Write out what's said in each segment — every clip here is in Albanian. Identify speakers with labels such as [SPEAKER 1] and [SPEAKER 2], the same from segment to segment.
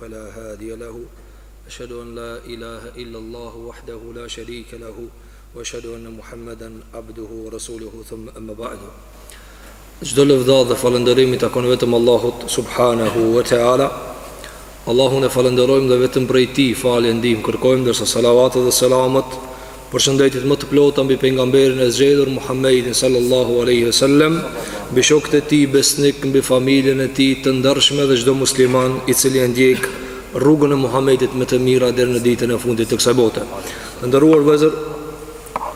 [SPEAKER 1] فلا هادي له اشهد ان لا اله الا الله وحده لا شريك له واشهد ان محمدا عبده ورسوله ثم اما بعد Çdo lëvdatë dhe falënderim i takon vetëm Allahut subhanahu wa taala. Allahun e falënderojmë dhe vetëm prej tij falje ndihmë kërkojmë, ndërsa salavatet dhe selamet përshëndetjet më të plota mbi pejgamberin e zgjedhur Muhammedin sallallahu alaihi wasallam, mbi shokët e tij besnikë, mbi familjen e tij të ndershme dhe çdo musliman i cili e ndjek rrugën e Muhammedit me të mira deri në ditën e fundit të kësaj bote. Të nderuar vëllezër,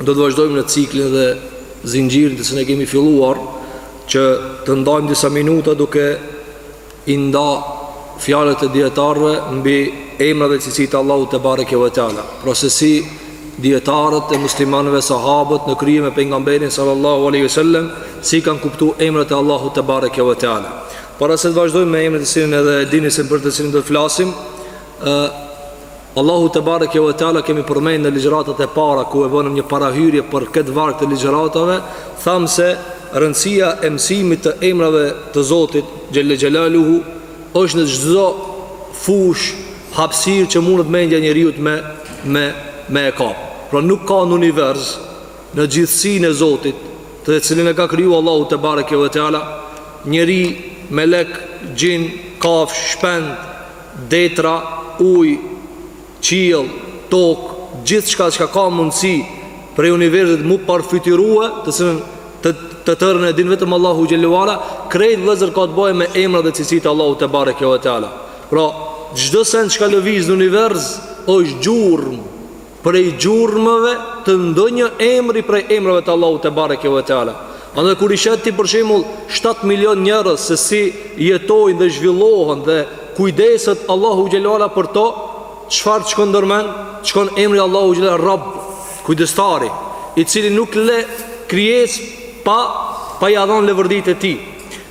[SPEAKER 1] Do të vazhdojmë në ciklin dhe zinxhirin të cilin e kemi filluar që të ndajmë disa minuta duke i nda fjalët e dijetarëve mbi emrat dhe cilësitë e Allahut te bareke ve teala. Pra se si dijetarët e muslimanëve sahabët në krye me pejgamberin sallallahu alaihi wasallam si kanë kuptuar emrat e Allahut te bareke ve teala. Para se të vazhdojmë me emrin të cilin edhe dini se për të cilin do të flasim, Allahu te bareke ve teala kemi përmend në ligjëratat e para ku e bënëm një parahyrje për këtë varg të ligjëratave, thamë se rëndësia e mësimit të emrave të Zotit xhelle xhelaluhu është në çdo fushë, hapësirë që mundet mendja e njeriut me me me e kap. Pra nuk ka në univers në gjithësinë e Zotit, të cilin e ka kriju Allahu te bareke ve teala, njeri, melek, xhin, kafshë, shpend, Detra, ujë, qiell, tokë, gjithçka çka ka mundësi prej universit m'u parfytyrue, të cilën të të tërën e din vetëm Allahu xhelle ve ala, krejt vëllezër ka të bëjë me emrat dhe cilësitë e Allahut te bareke ve teala. Pra, çdo send çka lëviz në univers është gjurmë. prej gjurmëve të ndonjë emri prej emrave të Allahut te bareke ve teala. Andaj kur i sheh ti për shembull 7 milion njerëz se si jetojnë dhe zhvillohen dhe kujdeset Allahu xhelle ve ala për to, çfarë t'shkon ndërmend? T'shkon emri i Allahut xhelle ve ala Rabb, kujdestari, i cili nuk le krijesë pa pa ia dhon leverditë e tij.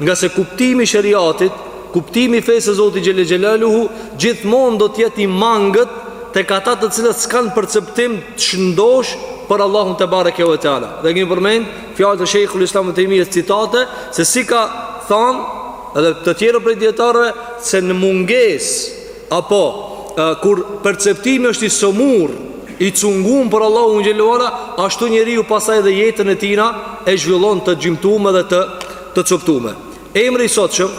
[SPEAKER 1] Ngase kuptimi i sheriatit, kuptimi i fesë së Zotit xhelle xhelaluhu, gjithmonë do të jetë i mangët tek ata të cilët s'kanë perceptim të shëndoshë për Allahun te bareke ve teala. Dhe kemi përmend fjalë të shejhul islam Ibn Tejmije, citate, se si ka thanë edhe të tjerë prej dijetarëve, se në mungesë Apo, kur perceptimi është i sëmurë, i cungum për Allahun xhelle ve ala, ashtu njeriu pastaj dhe jetën e tina e zhvillon të gjymtume dhe të, të coptume. Emri i sotshëm,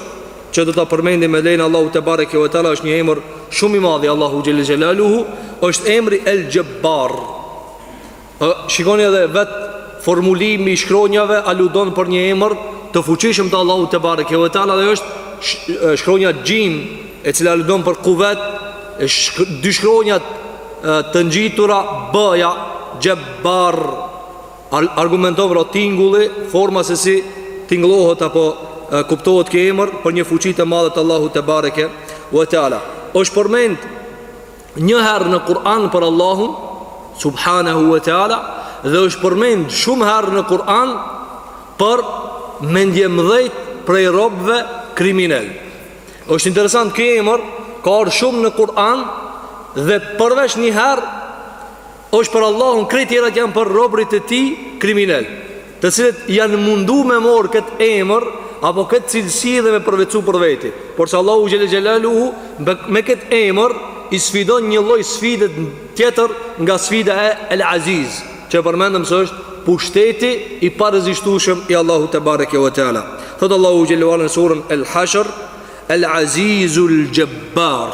[SPEAKER 1] që do ta përmendim me lejen e Allahut te bareke ve teala, është një emër shumë i madh i Allahut xhelle xhelaluhu, është emri el Xhebbar. Shikoni edhe vetë formulimi i shkronjave aludon për një emër të fuqishëm të Allahut tebareke ve teala dhe është shkronja xhim e cila aludon për kuvet e shk dy shkronja të ngjitura bëja xhebar argumenton pra tingulli forma se si tingëllohet apo kuptohet ky emër për një fuqi të madhe të Allahut tebareke ve teala është përmend Një herë në Kur'an për Allahun subhanahu wa taala dhe është përmend shumë herë në Kur'an për mendjemëdhejt prej robëve kriminelë. Është interesant ky emër ka ardhur shumë në Kur'an dhe përveç një herë Është për Allahun krejt tjerat janë për robrit e tij kriminelë, të cilët janë mundu me mor kët emër apo kët cilësi dhe me përvetësu për veti. Porse Allahu xhele xhelaluhu me kët emër i sfidon një lloj sfide tjetër nga sfida e El Aziz, që e përmendëm se është pushteti i parezistushëm i Allahut tebareke ve teala. Thot Allahu xhelaluhu në surën El Hashr El Azizul Jabbar.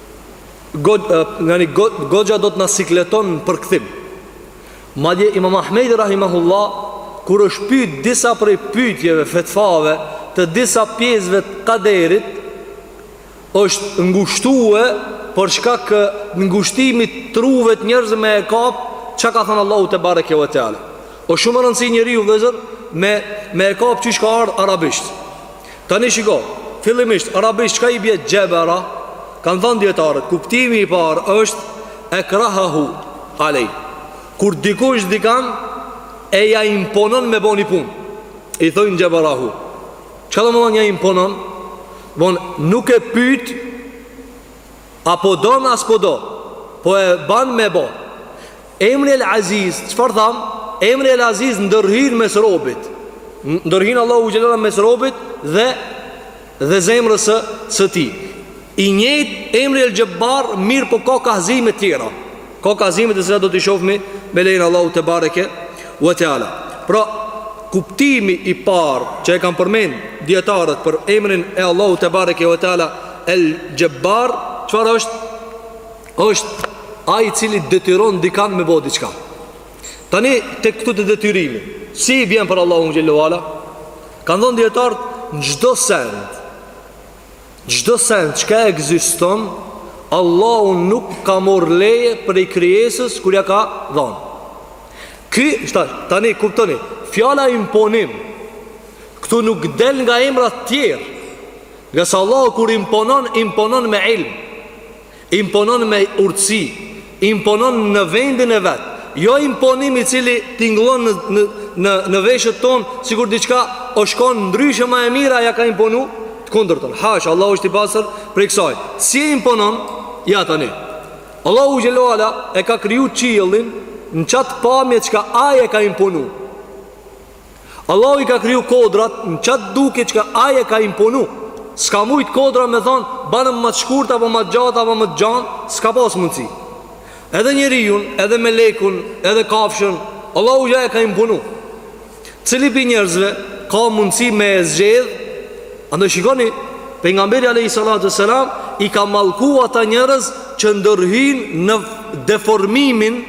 [SPEAKER 1] god nga një goxha do të na sikleton përkthim. Madje Imam Ahmedi rahimahullah kur është pyet disa prej pyetjeve fetfave të disa pjesëve të kaderit është ngushtue për shkak të ngushtimit t'truve të njerëzve me e kap që ka thënë Allahu tebareke ve teala o shumë rëndësi njeri u vëzër me, me e kap qysh ka ardhë arabisht Tani shiko, fillimisht, arabisht, qka i bje xhebera? Kanë thanë djetarët, kuptimi i parë është ekrahahu alej. Kur dikush dikan e ja imponon me bo ni pun, i thojnë xheberahu. Qka do me thonë ja imponon? Bon, nuk e pyt, A po don a s'po don Po e ban me bo Emri El Aziz Çfarë tham Emri El Aziz ndërhin mes robit Ndërhin Allahu xhele ve ala mes robit Dhe Dhe zemrës së, së tij I njëjt Emri El Xhebar Mirëpo ka kahzime tjera Ka kahzime të cilat do t'i shohmi me lejen e Allahut tebareke ve teala. Pra, kuptimi i parë që e kanë përmend djetarët për emrin e Allahut tebareke ve teala el xhebar, çfarë është? është ai i cili detyron dikan me bo diqka. Tani, te këtu të detyrimi, si i bjen për Allahun xhele ve ala? Kanë thënë djetarët në çdo send. Çdo send çka ekziston, Allahu nuk ka marrë leje prej krijesës kur ja ka dhënë. Ky, tash, tani kuptoni, fjala imponim këtu nuk del nga emrat të tjerë. Ngase Allahu kur imponon, imponon me ilm. Imponon me urtësi, imponon në vendin e vet, jo imponim i cili tingëllon në në në në veshët tonë, sikur diçka o shkon ndryshe ma e mira ja ka imponu të kundërtën. Hash, Allahu është i pastër prej kësaj. Si e imponon? Ja tani. Allahu xhelle ue ala e ka kriju qiellin në qat pamje çka ai e ka imponu. Allahu i ka kriju kodrat në qatë duke çka ai e ka imponu. S'ka mujt kodra me thanë, banëm ma të shkurt, apo ma të gjatë, apo ma të gjanë, s'ka pas mundësi. Edhe njeriun, edhe melekun, edhe kafshën, Allahu ja e ka imponu. Cili prej njerëzve ka mundësi me e zgjedh, andaj shikoni, pejgamberi a.s. i ka mallku ata njerëz që ndërhyjnë në deformimin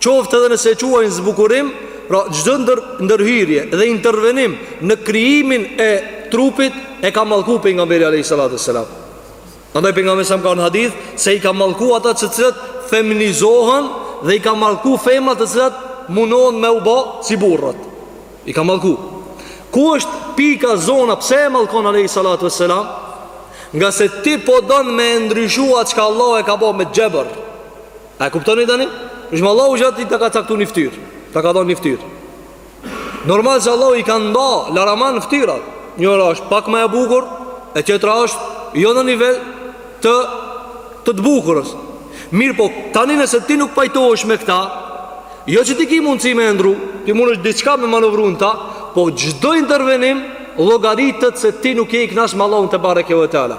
[SPEAKER 1] Qoftë edhe nëse e quajnë zbukurim, pra çdo ndërhyrje dhe intervenim në krijimin e trupit e ka mallku pejgamberi alejhi salatu vesselam. Andaj pejgamberi s.a. ka në hadith se i ka mallku ata të cilët feminizohen dhe i ka mallku femrat të cilat munohen me u ba si burrat. I ka mallku. Ku është pika zona pse e mallkon alejhi salatu vesselam? Nga se ti po don me ndryshu a çka Allahu e ka ba me xhebër. A e kuptoni tani? Ishme Allahu xh.sh. ta ka caktu një ftyr Ta ka dhonë një ftyr Normal se Allahu i ka nda Laraman ftyrat Njëra është pak ma e bukur E tjetra është jo në nivel Të të të bukurës Mirëpo tani nëse ti nuk pajtohesh me këta Jo që ti ki mundësi me e ndrru Ti mundesh diçka me manovru në ta Po çdo intervenim Llogaritet se ti nuk je i knaq Me Allahun tebareke ue teala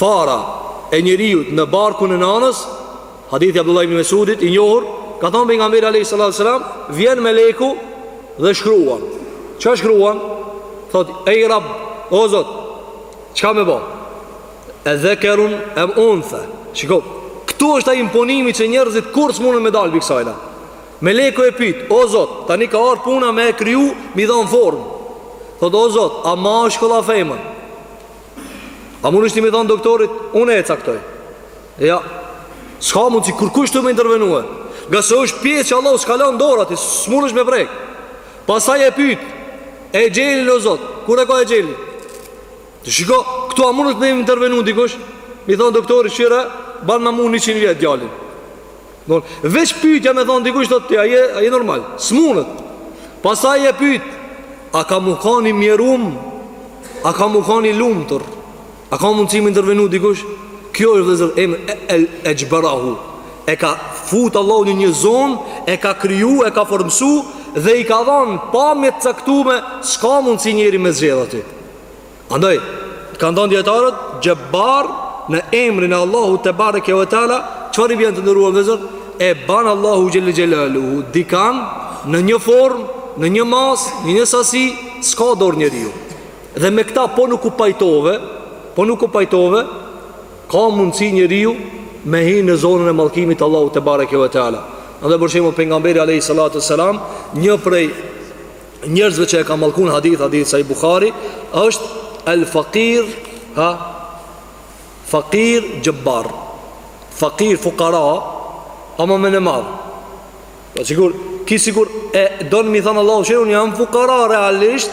[SPEAKER 1] fara e njeriut në barkun e nanës, hadithi i Abdullah ibn Mesudit i njohur, ka thanë pejgamberi a.s. Vjen meleku dhe shkruan. Çka shkruan? Thot, ej rab, o zot, çka me bo? E dhekerun em untha. Shiko, këtu është ai imponimi që njerëzit kurrë s'munden me dalë prej kësajna. Meleku e pyet, O Zot, tani ka ardhur puna me e kriju, me i dhon formë. Thotë, O Zot, a mashkull a femër? A munesh ti me i thon doktorit, unë e caktoj. Ja, s'ka mundsi kërkush aty me intervenue. Nga se është pjesë që Allahu s'ka lanë dorë aty, s'munesh me prek. Pasaj e pyet, exhelin o Zot, kur e ka exhelin? Shiko, këtu a munet me intervenu dikush? Me i thonë doktorit, shire, banma mu njëqind vjet djalin. Don, veç pyetja me thon dikush thotë ti, a je a je normal? Smunët. Pastaj e pyet, a ka me u kanë i mjerum? A ka me u kanë i lumtur? A ka mundësi me intervenu dikush? Kjo është vëzër em el ejbarahu. E ka fut Allahu në një zonë, e ka kriju, e ka formësu dhe i ka dhanë pamje të caktume s'ka mundësi njeri me zgjedh aty. Andaj, kanë thanë dijetarët, xhebbar në emrin e Allahut tebareke ve teala, çfarë i bjen të nderuar vllezër? E banë Allahu xhel-le xhelaluhu, dikan në një form, në një masë, në një sasi, s'ka dorë njeriu. Dhe me këta po nuk u pajtove, po nuk u pajtove, ka mundësi njeriu me hi në zonën e mallkimit t'Allahut tebareke ve teala. Andaj, për shembull, pejgamberi a.s. një prej njerëzve që e ka mallkun hadith hadith sahih Buhari është el fakir ha fakir xhebbar fakir fukara ama mendjemadh po sigur ki sigur e don me i thanë Allah kshyr unë jam fukara realisht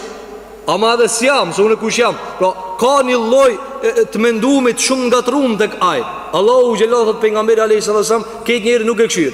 [SPEAKER 1] ama edhe s'jam se unë hej kush jam pra ka një lloj të mendumit shumë t'ngatrrum tek ai Allahu xhel-le thotë pejgamberi alejhi salatu selam këtë njeri nuk e kshyr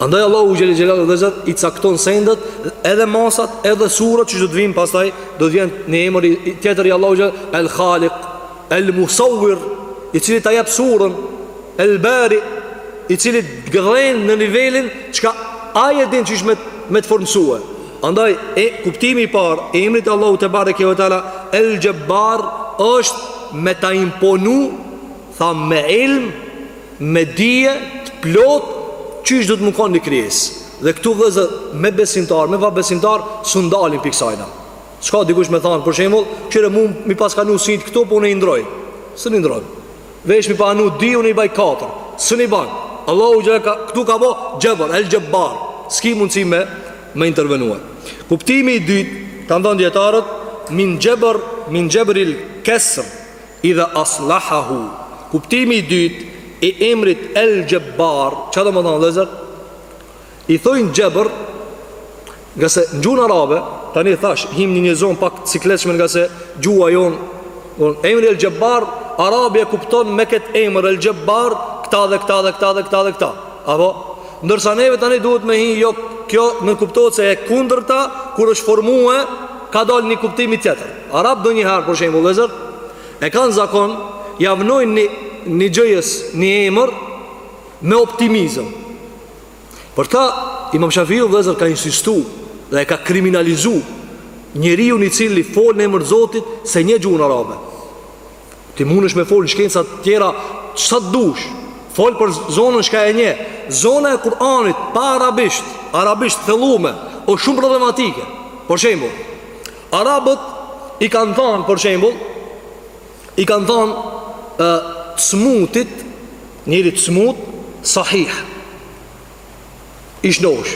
[SPEAKER 1] Andaj Allahu xhel-le xhelaluhu vllezër i cakton sendet edhe masat edhe surat që do të vijnë pastaj do të vjen një emër i tjetër i Allahut xhel-le el khaliq el musawwir i cili ta jep surën el bari i cili gdhend në nivelin çka ai e din qysh me të formësue. Andaj kuptimi i parë i emrit të Allahut tebareke ve teala el jabbar është me ta imponu tha me ilm me dije të plot qysh do të më kanë një krijesë dhe këtu vllezër me besimtar me pabesimtar s'mund dalin prej kësajna çka dikush me thanë për shembull kqyre mu me i pas kanë sytë këtu po unë i ndroj s'mun i ndroj veç me i pas kanë dy unë i baj 4 s'mun i ban Allahu xhel-le ka, këtu ka bo xhebr el xhebbar s'ki mundësi me intervenue kuptimi i dytë kanë thanë dijetarët min xhebr min xhebril kesër Idha aslahahu Kuptimi i dytë i emrit El Xhebbar Çka do me thanë vllezër? I thojnë Xhebr Ngase në gjuhën arabe Tani thash hijmë në një zonë pak sikletshme Ngase gjuha jonë Bon, emri El Xhebbar Arabi e kupton me këtë emër El Xhebbar Këta dhe këta dhe këta dhe këta dhe këta Apo? Ndërsa neve tani duhet me hi jo kjo nënkuptohet se e kundërta kur është formue ka dalë një kuptimi tjetër. Arabët ndonjëherë për shembull vllezër e kanë zakon ja vnojnë një, një gjëjes një emër me optimizëm. Për ta imam Shafiu vllezër ka insistu dhe e ka kriminalizu njeriun i cili fol në emër t'Zotit s'e njeh gjuhën arabe. Ti mundesh me fol në shkenca të tjera sa të dush. Fol për zonën çka e njeh. Zona e Kur'anit pa arabisht, arabisht t'thellume, po shumë problematike. Për shembull, arabët i kanë thënë për shembull i kanë thënë të smutit, njeriut t'smut sahih. I shnosh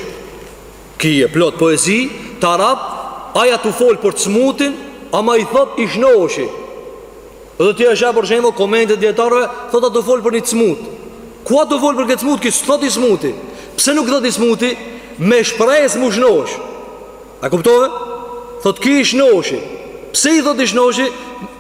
[SPEAKER 1] ki e plot poezi t'arab aj tu fol për të smutin Ama i thot i shnoshi Dhe ti e sheh për shembull Komentet e dijetarëve Thot a tu fol për një të smut Ky a tu fol për këtë smut Ky s' thot i smuti Pse nuk thot i smuti Me shpresë m'u shnosh A kuptove Thot ky i shnoshi Pse i thot i shnoshi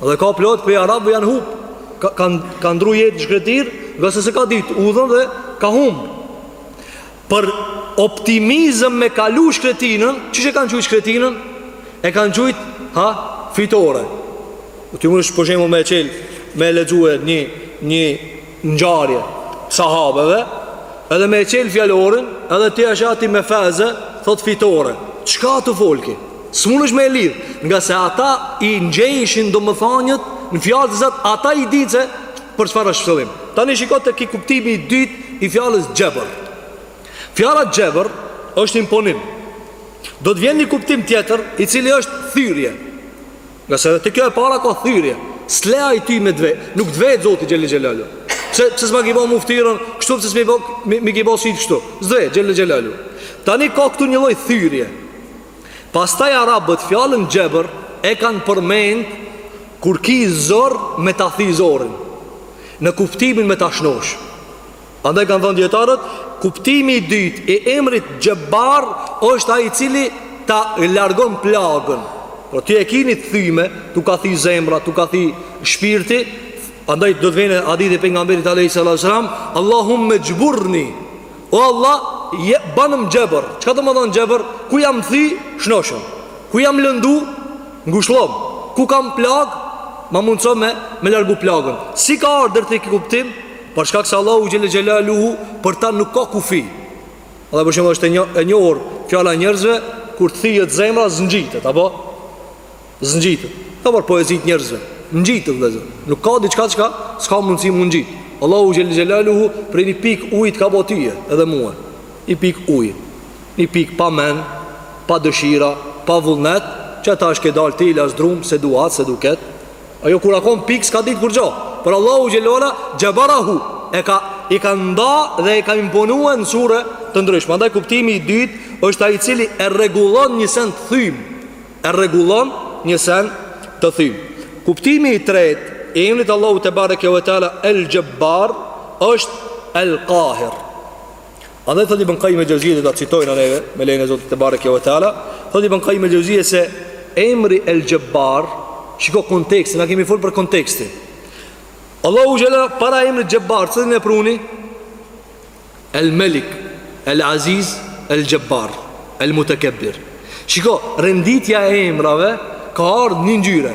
[SPEAKER 1] Dhe ka plot prej arabëve janë hup. Ka kanë kanë ndrru jetë në shkretir, ngase s'e ka ditë udhën dhe ka humb. Për optimizëm me kalu shkretinën, qysh e kanë quajtur shkretinën? E kanë quajt ha fitore. Ti mundesh për shembull me çel, me lexue një një ngjarje sahabeve edhe me e çel fjalorin edhe ti e sheh aty mefaze thot fitore çka tu fol ky s'munesh me e lidh ngase ata i njejshin domethanjet në fjalë se ata e di se për çfarë është qëllimi tani shiko te ky kuptimi i dytë i fjalës xhebër fjala xhebër është imponim do të vjen një kuptim tjetër i cili është thyrje Ngase dhe te kjo e para ka thyrje S'le ai ty me dvet Nuk dvet zoti xhele xhelaluhu Pse, pse s'ma ki bo mu ftyrën Kështu pse s'mi bo Mi, mi ki bo sytë kështu S'dvet xhele xhelaluhu Tani ka këtu një lloj thyrje Pastaj arabët fjalën xhebër E kanë përmend Kur ki zor me ta thy zorin Në kuptimin me ta shnosh Andaj kanë thënë dijetarët, kuptimi i dytë i emrit xhebbar është ai i cili ta largon plagën. Pra ti e ki ni të thyme, t'u ka thy zemra, t'u ka thy shpirti, andaj do të vjen hadithi pejgamberit alejhi salatu ve selam, Allahumme xhburni, o Allah, je, banëm xhebër, çka domethanë xhebër, ku jam thy, shnoshëm, ku jam lëndu, ngushllomë, ku kam plagë, ma mundëso me, me largu plagën. Si ka ardhër te ky kuptim, Për shkak se Allahu xhel xelaluhu për ta nuk ka kufi. Dhe për shembull është e një e njohur fjala e njerëzve kur thihet zemra zngjitet apo zngjitet. Ka ba poezi t' njerëzve, ngjitet vëllazë. Nuk ka diçka çka s'ka mundësi m'u ngjit. Allahu xhel xelaluhu prej një pik uji të ka bo tyje edhe mua. Një pik uji. Një pik pa mend, pa dëshira, pa vullnet, që tash ke dal tallash drum se do të duket. Ajo kur a kon pik s'ka ditë kurgjo Por Allahu xhele xhelaluhu e ka, I ka nda dhe i ka imponua në surë të ndryshme Andaj kuptimi i dyt është ai i cili e rregullon një sen të thym E rregullon një sen të thym Kuptimi i tret I emrit Allahut tebareke ve teala El Xhebbar është El Kahir Andaj thotë Ibn Qayyim el-Jauziyje do ta citojmë neve me lejen e Zotit te bareke ve teala, thotë Ibn Qayyim el-Jauziyje se emri el-Jabbar, shiko kontekstin, na kemi fol për kontekstin. Allahu xhele para emrit Jabbar, cilin e pruni? El-Malik, El-Aziz, El-Jabbar, El-Mutakabbir. Shiko, renditja e emrave ka ardhë në një ngjyrë.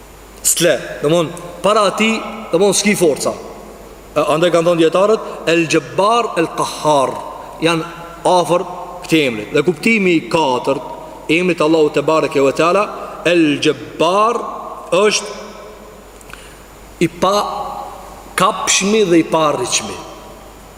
[SPEAKER 1] S'të le, domethon, para atij, domethon, s'ki forca Andaj kanë thonë dijetarët, el Xhebbar, el Kahhar Janë afër këtij emri Dhe kuptimi i katërt, emrit Allahut tebareke ve teala El Xhebbar është i pakapshmi dhe i paarritshmi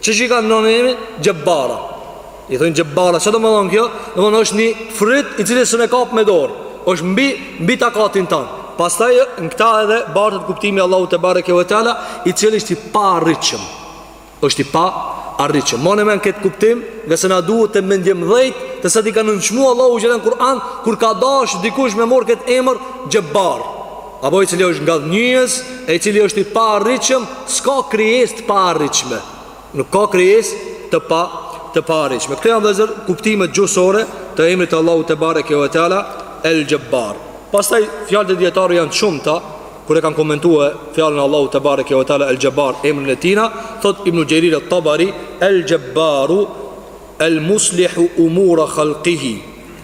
[SPEAKER 1] Që që i kanë nënë imi? Xhebbara I thojnë xhebbara, ça domethënë kjo? Domethënë është një fryt i cili s'e kap me dorë është mbi, mbi takatin tonë Pastaj në këta edhe bartet kuptimi Allahu tebareke ve teala I cili është i paarritshëm është i paarritshëm Mbane men këtë kuptim Ngase na duhet të mendje drejt Te sa i ka nënçmu Allahu xhele n'Kur'an Kur ka dash dikush me marr këtë emër Xhebbar Apo i cili është ngadhënjyes e i cili është i paarritshëm, s'ka krijesë të paarritshme. Nuk ka krijesë të pa të paarritshme. Këto janë kuptime gjuhësore të emrit të Allahut te bareke ve teala El Jabbar. Pastaj fjalët e dijetarëve janë shumta kur e kanë komentuar fjalën e Allahut te bareke ve teala El Jabbar emrin e tina, thot Ibn Jerir El Tabari El Jabbaru El Muslihu Umura Khalqihi.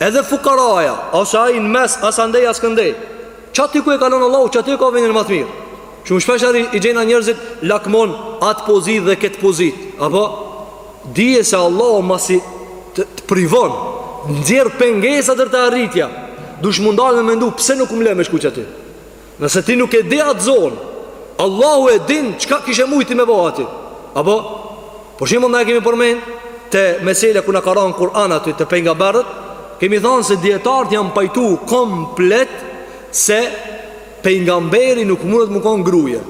[SPEAKER 1] Edhe fukaraja, ose ai në mes, as andej as këndej. Çaty ku e kalon Allahu, çaty e ka venin ma të mirë. Shumë shpeshherë i gjejna njerëzit lakmon atë pozitë dhe këtë pozitë. Apo dije se Allahu masi të, të privon, nxjerr pengesa deri te arritja. Dush mundal me mendu pse nuk më lë me shku çaty. Nëse ti nuk e di atë zonë, Allahu e din çka kishe mujti me bo aty. Apo për shembull na e kemi përmend te mesela kur na ka ra n'Kur'an aty te pejgamberët, kemi thanë se dijetarët janë pajtu komplet se pejgamberi nuk mundet me u kon gruje.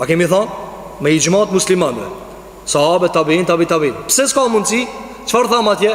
[SPEAKER 1] A kemi thanë me ixhmanë e muslimanëve, sahabët, tabiin, tabi tabiin. Pse s'ka mundsi? Çfarë thamë atje?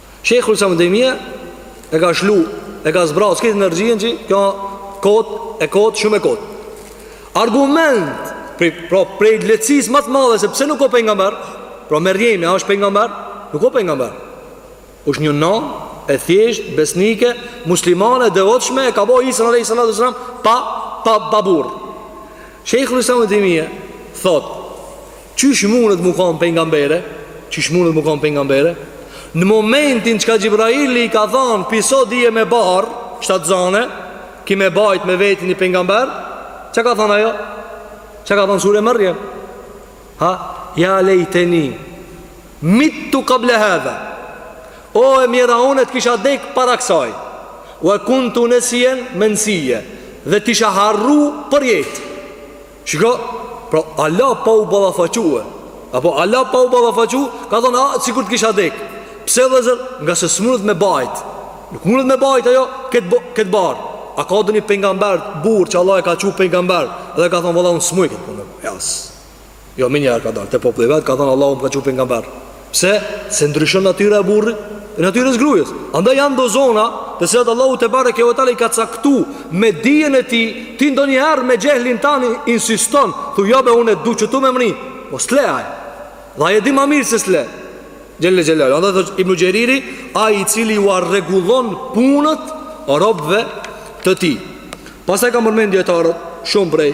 [SPEAKER 1] Shejhul Islam Ibn Tejmije e ka shlu, e ka zbraz krejt energjien që kjo kot, e kot, shumë e kot. Argument, pra, pra prej lehtësisë ma të madhe, se pse nuk o pejgamber, pra Merjemi, a është pejgamber, nuk o pejgamber. është një non, e thjesht, besnike, muslimane, devotshme, e ka bo Isan alejhis salatu ves selam, pa, pa, pa burrë. Shejhul Islam ibn Taymija thotë, Qysh mundet mu kon pejgambere? Qysh mundet mu kon pejgambere? Në momentin që ka Xhibraili i ka thanë pi sodi je me barrë, shtatzanë, ki me bajt me veti një pejgamber, çka ka thanë ajo? Çka ka thanë sure Merjem? Ha, ja lejteni mittu kable hadha O e mjera unë të kisha dek para kësaj Ue kuntu nesjen mensijja Dhe të isha harru për jet Shiko Pra Allah, pa u ballafaque apo Allah, pa u ballafaqu Ka thonë ah sikur të kisha dek Pse vllezër ngase s'mundet me bajt Nuk mundet me bajt ajo këtë, këtë bar A ka dhe një pejgamber burr që Allah e ka çu pejgamber Dhe ka thonë vallahi un s'muj këtë punë As. Jo me njëherë ka dalë, te populli i vet ka thënë Allahu më ka çu pejgamber. Pse? Se ndryshon natyra e burrit, e natyra e grujës. Andaj janë do zona, të cilat Allahu tebareke ve teala i ka caktu me dijen e tij, ti ndonjëherë me xehlin tan insiston, thu jo be unë du qëtu me mrri. Po s'le ai. Dhe ai e di ma mirë se s'le. Xhelle xhelal. Andaj thotë Ibn Xheriri, ai i cili ua rregullon punët robëve të tij. Pastaj kanë përmendë dietarët shumë prej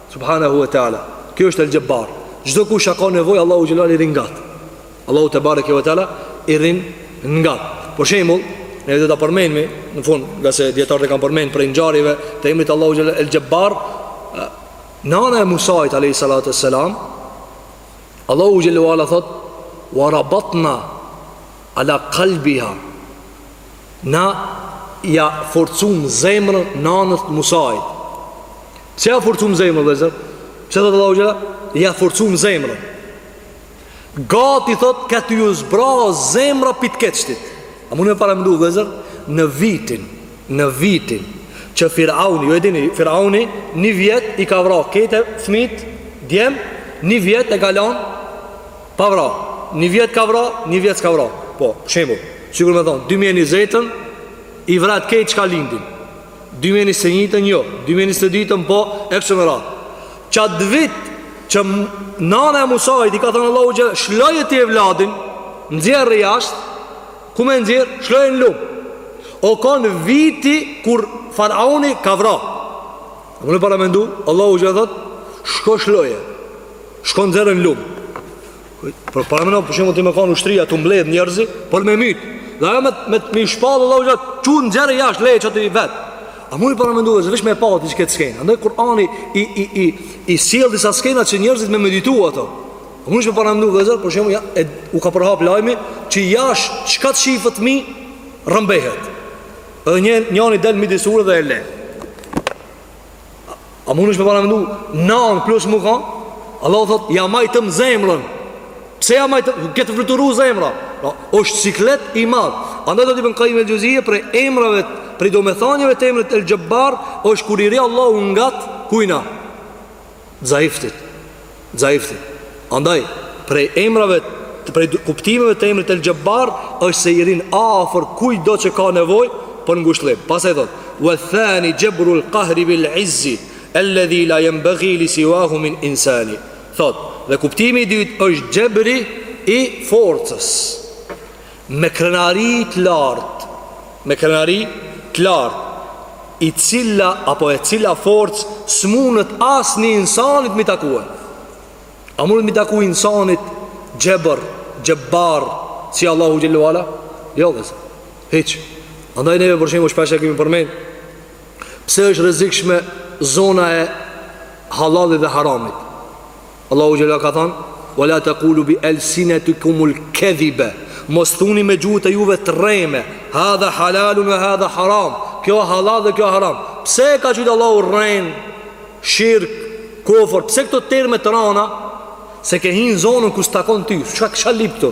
[SPEAKER 1] Subhanehu ve teala. Ky është El Jabbar. Çdo kush ka nevojë Allahu xhel i rrin ngat. Allahu tebareke ve teala i rrin ngat. Për shembull, ne do ta përmendmi në fund, ngase dijetarët e kanë përmend prej domethanjeve të emrit Allahu xhelali El Jabbar. Nana e Musait alayhi salatu wassalam Allahu xhelali thot wa rabatna Ala kalbiha Na ja forcum zemrën nanës Musait Pse ja forcum zemrën vllezër? Pse thot Allahu xhela Ja forcum zemrën Gati thot kah t'ju zbraz zemra pit keçtit A muni me paramendu vllezër? Në vitin Në vitin Që Firauni, ju e dini, Firauni Një vjet i ka vra krejt fmijt Djem Një vjet e ka lan Pa vra, një vjet ka vra, një vjet s'ka vra. Po, për shembull, sikur me thonë, 2020-ën i vret krejt çka lindin. 2021-ën jo, 2022-ën po, e kështu me radhë. Qat vit që nana e Musait i ka thënë Allahu xhel lshoje ti evladin, nxjerre jashtë, ku me nxjerrë, lshoje në lumë. O kanë viti kur faraoni ka vra. Mun e paramendu, Allahu xhela thotë, shko lshoje. Shko nxerre në lumë. Po paramendo për shembull ti me kanë ushtria tu mbledh njerëzit për me myt. Dhe ajo me me me i shpall Allahu xhel, çu nxjerre jashtë leje qaty vet. A mun e paramendu vllezër me e pa ti që këtë skenë. Andaj Kur'ani i i i i sjell disa skena që njerëzit me meditua ato. A mun e paramendu vllezër për shembull ja e, u ka përhap lajmi që jashtë çka të shifet fmi rrëmbehet. Edhe një njëri del midis rrug dhe e le. A mund është me paramendu Nanë plus mu ka Allahu thot Ja majtëm zemrën Pse ja majtëm Ke tu fluturu zemra pra, është siklet i madh Andaj thot Ibn Kajim el Xhevzije prej emrave prej domethanjeve të emrit El Xhebbar është kur i rri Allahu ngat Kujna Zaifit zaifti. Andaj, prej emrave, prej kuptimeve të emrit El Jabbar është se i rrin afër kujtdo që ka nevojë për ngushëllim. Pastaj thot: "Wa thani jabru al-qahri bil-izzi alladhi la yanbaghi li siwahu min insani." Thot, dhe kuptimi i dytë është xhebri i forcës. Me krenari të lartë, me krenari të lartë, i cila apo e cila forcë s'munet asnji insanit me i takue. A mundet me i taku insanit xhebër, xhebbar, si Allahu xhele ue ala? Jo, hiç. Andaj neve për shembull shpesh e kemi përmen, pse është e rrezikshme zona e halalit dhe haramit? Allahu xhela ka thënë: "Wa la taqulu bi alsinatikum al-kadhiba", mos thuni me gjuhët e juve të rreme, "hadha halalun wa hadha haram", kjo halal dhe kjo haram. Pse e ka thënë Allahu rren, shirk, kufër? Pse këto terme të rana? Se ke hi në zonën ku s'takon ty. Çka je ka lyp këtu?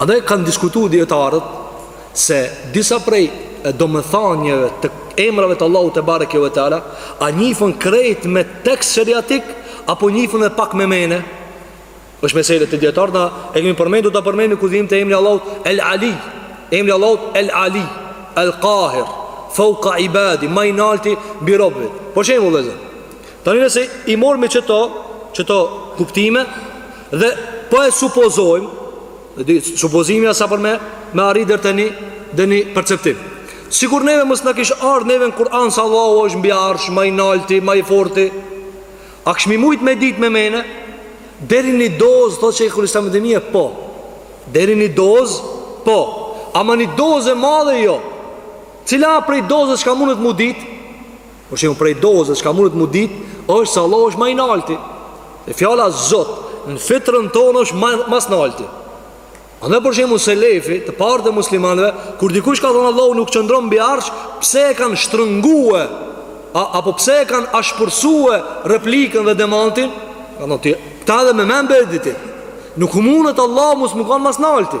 [SPEAKER 1] Andaj kanë diskutu dijetarët se disa prej domethënieve të emrave të Allahut te bareke ve teala a njihen krejt me tekst sheriatik apo njihen edhe pak me mene? Është mesele te dijetarët na e kemi përmend do ta përmendim kur vijmë te emri i Allahut El Ali. Emri i Allahut El Ali, El Qahir, Fawqa Ibadi, ma i nalti mbi robërit. Për shembull, vëllezër, tani nëse i morëm qëto, qëto kuptime, Dhe po e supozojmë, supozimi a sa për me, me arrit deri te një, deri një perceptim. Sikur neve mos na kish ardhë neve në Kur'an se Allahu është mbi arsh, ma i nalti, ma i forti, a kishmi mujtë me ditë me mene, deri një dozë, thot Shejhul Islam Ibn Tejmije, po, deri një dozë, po, ama një dozë e madhe jo, cila a prej dozës çka mundet mu ditë, Për shembull prej dozës çka mundet mu dit është se Allah është ma i nalti E fjala zot Në fitrën tonë është mas nalti Andaj për shembull selefi të partë e muslimanve Kur dikush ka thonë Allah nuk qëndron mbi arsh Pse e kanë shtrëngue Apo pse e kanë ashpërsue Replikën dhe demantin Ka thonë këta edhe me men bre e diti Nuk mundet Allah mos me kanë mas nalti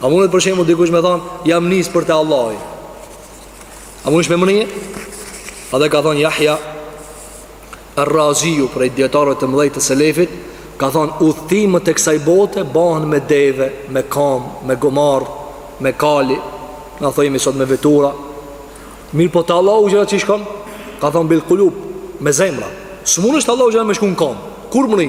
[SPEAKER 1] A mundet për shembull dikush me thon jam nis për te Allahu. A mundesh me mrri? Andaj ka thon Yahya Ar-Raziu prej dijetarëve të mëdhej të selefit, ka thon udhëtimet e kësaj bote bahen me deve, me kam, me gomar, me kali, na thojmë sot me vetura. Mirëpo te Allahu xhela qysh shkon, ka thon bil kulub me zemra. S'mundesh te Allahu xhela me shku n'kam. Kur mrri?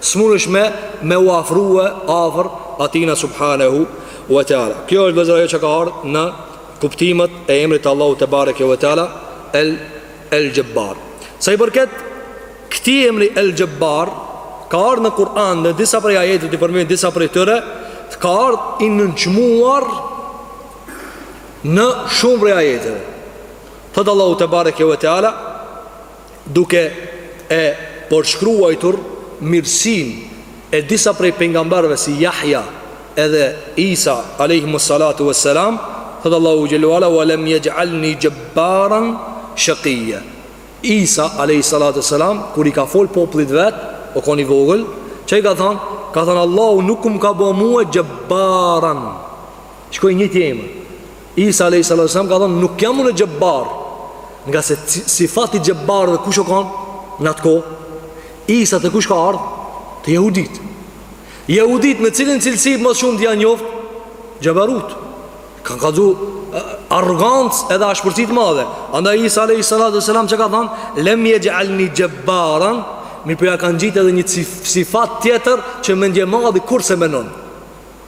[SPEAKER 1] S'munesh me me u afrue afër Atina subhanehu wa taala. Kjo është vllezër ajo që ka ardhë në kuptimet e emrit t'Allahut tebareke wa taala el el jabbar. Sa i përket këti emri el jabbar ka ardhë në Kur'an në disa prej ajeteve, përmend disa prej tyre ka ardhë i nënçmuar në shumë prej ajeteve. Thotë Allahu tebareke wa taala duke e përshkruajtur mirësinë e disa prej pejgamberëve si Jahja edhe Isa alejhimu salatu ue selam thotë Allahu xhel-le ue ala wa lem jexhalni xhebaran shekija Isa alejhi salatu ue selam kur i ka fol popllit vet, o kon i vogël, çka i ka thanë, ka thanë Allahu nuk më ka bo mua xhebaran, shikoje një temë Isa alayhi salatu wasalam ka thënë nuk jam unë xhebar, ngase sifati xhebar dhe kush o kanë në atë kohë, Isa te kush ka ardhë, te jehudit. Jehudit me cilën cilësi më së shumti janë njoftë, xhebarut. Kanë kallzu arrogancë edhe ashpërsi t'madhe. Andaj Isa alayhi salatu wasalam çka ka thënë, lem jexhalni xhebaran, mirëpo ja kanë ngjitë edhe një sifat tjetër që mendjemadhi kurrë s'e menon.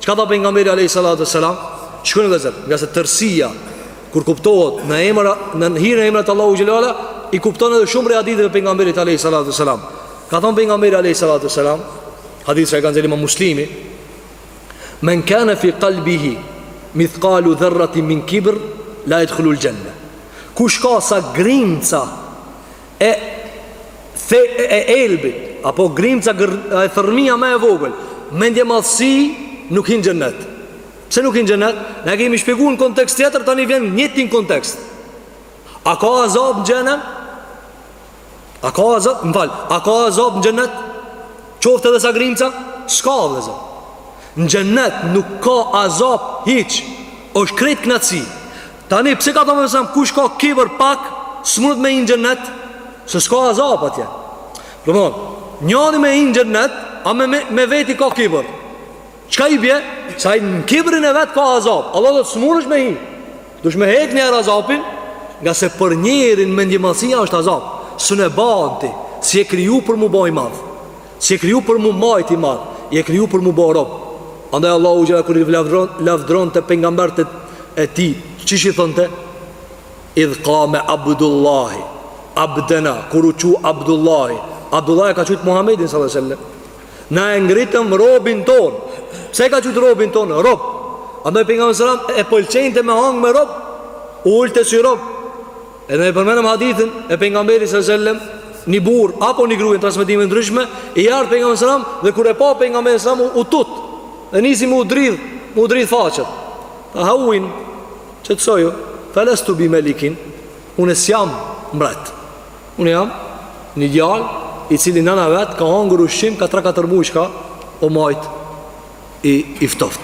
[SPEAKER 1] Çka tha pejgamberi alejhi salatu selam? Shikoni vëllezër, ngase tërësia kur kuptohet në emra në hir emrat e Allahut xhel-le ue ala i kupton edhe shumë prej haditheve të pejgamberit alejhi salatu selam. Ka thënë pejgamberi alejhi salatu selam, hadith që e ka shënu Imam Muslimi, "Men kana fi qalbihi mithqalu dharratin min kibr la yadkhulul janna." Kush ka sa grimca e e elbit apo grimca e thërrmia më e vogël mendjemadhsi nuk hin n'xhenet pse nuk hin n'xhenet ne e kemi shpjeguar në kontekst tjetër tani vjen në qët kontekst a ka azab në xhenem a ka azab më fal a ka azab në xhenet qoftë edhe sa grimca s'ka vllezër në xhenet nuk ka azab hiç është krejt knaqsi Tani pse ka thonë se kush ka kibër pak, s'mund me hi n'xhenet, se s'ka azap atje. Paramendo, njëri me hi n'xhenet, a me me veti ka kibër. Çka i bie? Se ai në kibrin e vet ka azap. Allahu thotë s'munesh me hin. Duhesh me hek njëherë azapin, ngase për njërin mendjemadhsia është azap. S'un e ban ti, s'je i kriju për m'u bë i madh. S'je i kriju për m'u majt i madh, je i kriju për m'u bo rob. Andaj Allahu xhel-le kur i lavdron, lavdronte pengamberët e, e tij, qysh i thonte? Idh kame Abdullahi, Abdena, kur u qu Abdullahi, Abdullahi e ka qujt Muhammedin s.a.s. Na e ngritëm robin ton, pse e ka qujt robin ton, rob. Andaj pengamberi s.a.s. e pëlqente me hangër me rob, u ulte si rob. Edhe e përmenëm hadithin e pejgamberit së sellem Një burrë apo një gru në transmetime të ndryshme I ardh pejgamberit së sellem Dhe kur e pa pejgamberin së sellem u tut Dhe nisi m'u dridh M'u dridh faqet Tha hauin Qetësoju Felestu bi melikin Unë s'jam mbret Unë jam Një djalë I cili nana vet ka hangër ushqim Ka 3-4 muj çka O majt i i ftoft.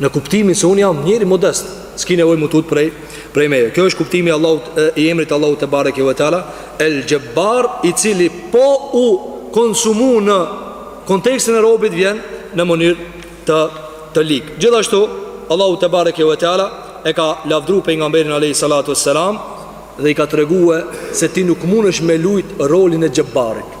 [SPEAKER 1] Në kuptimin se unë jam njeri modest, s'ki nevojë m'u tut prej prej meje. Kjo është kuptimi i Allahut i emrit Allahu te bareke ve teala El Xhebbar i cili po u konsumu në kontekstin e robit vjen në mënyrë të të ligë. Gjithashtu Allahu te bareke ve teala e ka lavdru pejgamberin alayhi salatu wassalam dhe i ka tregu se ti nuk mundesh me lujt rolin e xhebbarit.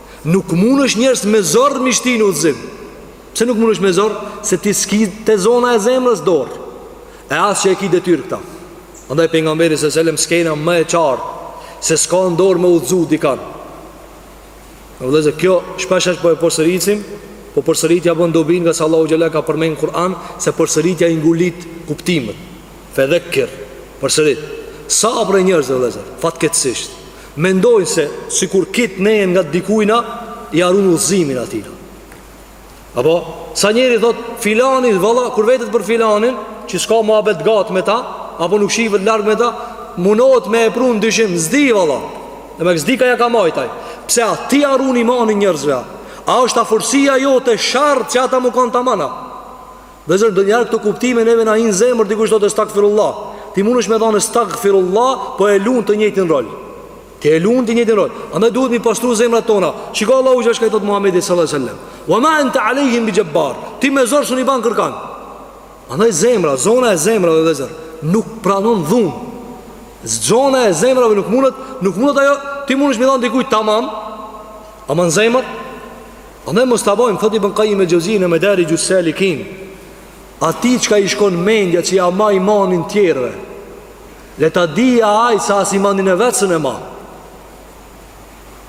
[SPEAKER 1] Nuk mundesh njerëz me zor m'i shti në udhëzim. Pse nuk mundesh me zor? Se ti s'ki te zona e zemrës dorë. E as që e ki detyrë këta. Andaj pejgamberi se selem skena më e qartë. Se s'ka në dorë me udhëzu dikan. Vëllezër, kjo shpeshherë po e përsërisim. Po përsëritja bën dobin ngase Allahu Xhele ka përmenë në Kur'an. Se përsëritja i ngulit kuptimet. Fedhekir, përsërit, sa prej njerëzve vëllezër, fatkeqësisht, mendojnë se sikur kit nejen ngat dikujna, ia run udhëzimin atij. Apo sa njeri thot filani valla kur vetet për filanin që s'ka muhabet ngat me ta, apo nuk shifet larg me ta, munohet me e prun dyshim s'di valla. Demek s'di kah ja ka majt aj. Pse a ti ia run imanin njerëzve? A është afërsia jote shart që ata me kanë taman a? Vëllezër ndonjëherë këto kuptime neve na hin n'zemër dikush thotë stagfirullah. Ti mundesh me thonë stagfirullah, po e luan të njëjtin rol. Ti e luan të njëjtin rol. Andaj duhet m'i pastru zemrat tona. Shiko Allahu çka i thot Muhamedit sallallahu alaihi wasallam. Wa ma anta alejhim bi jabbar. Ti me zor s'un e ban kërkan. Andaj zemra, zona e zemrave vëllezër, nuk pranon dhun. Zona e zemrave nuk mundet, nuk mundet ajo ti mundesh m'i thonë dikujt tamam. Ama n'zemër, Andaj mos ta bëjmë thotë Ibn Qayyim el-Xheuzi në Medarij us-Salikin. Atij çka i shkon mendja që ja ma imanin tjerëve. Le ta di ai se as imanin e vet s'un e ma.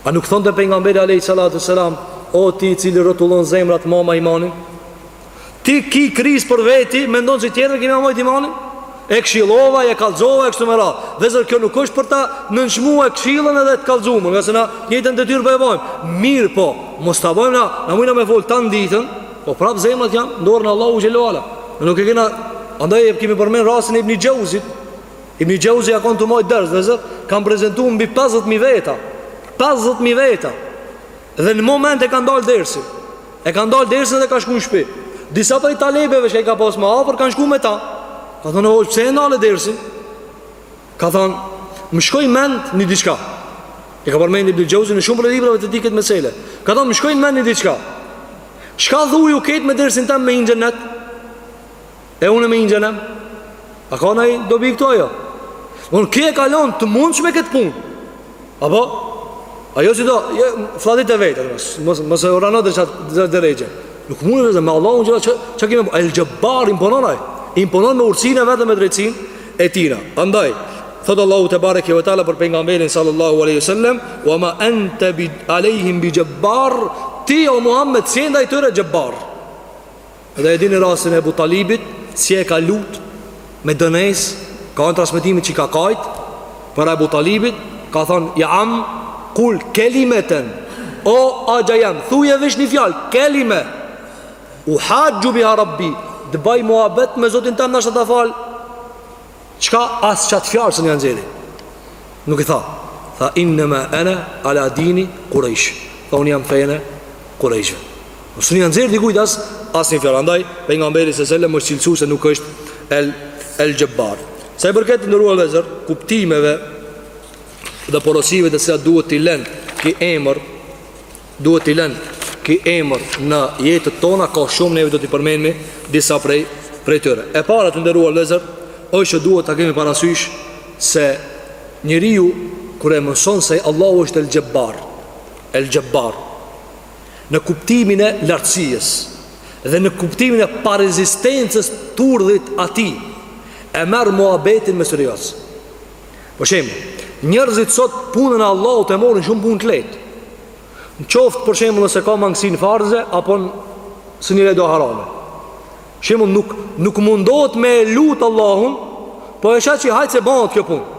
[SPEAKER 1] A nuk thonte pejgamberi alayhi salatu selam, o ti i cili rrotullon zemrat ma ma imanin? Ti ki kriz për veti, mendon se tjetër ke me ia majt imanin? E këshillova, e kallxova e kështu me radh. Vëllezër kjo nuk është për ta nënçmu këshillën edhe të kallxumen, ngase na të njëjtën detyrë po e bëjmë. Mirë po, mos ta bëjmë na, na mujna me fol tan ditën, po prap zemrat janë n'dorën Allahut xhele ue ala. Nuk e kena, andaj e kemi përmend rastin e Ibn Xhauzit. Ibn Xhauzi a kanë tu majt ders, vëllezër kanë prezentu mbi 50000 veta. 50000 veta. Dhe në moment e ka ndalë dersin. E ka ndalë dersin dhe ka shku në shpi. Disa prej talebeve që i ka pas më afër kanë shku me ta. Ka thonë hoxhë pse e ndale dersin? Ka thonë më shkoi mend një diçka. E ka përmendur Ibn Xheuzi në shumë prej librave të tij këtë mesele. Ka thonë më shkoi mend një diçka. Çka thu ju këtu me dersin tem me hi n'xhenet? E unë me hi n'xhehenem A ka nëjë dobi këtu a jo Unë kje e kalon të mund që me këtë punë Apo Ajo që do je, Flatit e vetë Mëse e urano dhe qatë dhe regje Nuk mund e dhe me Allahun gjitha që, që kime po El xhebbar imponon aj Imponon me urtësinë e vet me drejtësinë e tina Andaj Thotë Allahu tebareke ue teala për pejgamberin sallallahu aleyhi sallem Wa ma ente bi aleyhim bi xhebbar Ti o Muhammed s'je ndaj tyre xhebbar Dhe e dini rastin e Ebu Talibit, si e ka lut me dënes, ka në transmetime që ka kajt, për Ebu Talibin, ka thonë, ja am, kul kelimeten, o axha jem, thuje veç një fjalë, kelime, uhaxhxhu biha rabbi, të baj muhabet me zotin tem ndoshta të fal, Çka as qatë fjalë s'un ja nxerri Nuk i tha Tha innema ene ala dini kurejsh Tha unë jam n'fenë e kurejshve S'un ja nxerri dikujt as As një fjalë Andaj pejgamberi se sellem është cilësu se nuk është el, el xhebbar Sa i përket të nderuar vëllezër Kuptimeve Dhe porosive të cilat duhet t'i lënë Ky emër duhet t'i lënë ky emër në jetët tona ka shumë neve do t'i përmenmi disa prej, prej tyre e para të nderuar vëllezër është që duhet ta kemi parasysh se njeriu kur e mëson se Allahu është el xhebbar el xhebbar në kuptimin e lartësisë dhe në kuptimin e parezistencës t'urdhrit të tij e merr muhabetin më serioz Për shembull, njerëzit sot punën e Allahut e morin shumë punë të lehtë. Qoftë për shembull nëse ka mangësi në farze apo në s'un i le do harame. Shembull nuk nuk mundohet me e lut Allahun, po e sheh qi hajt se bëhet kjo punë.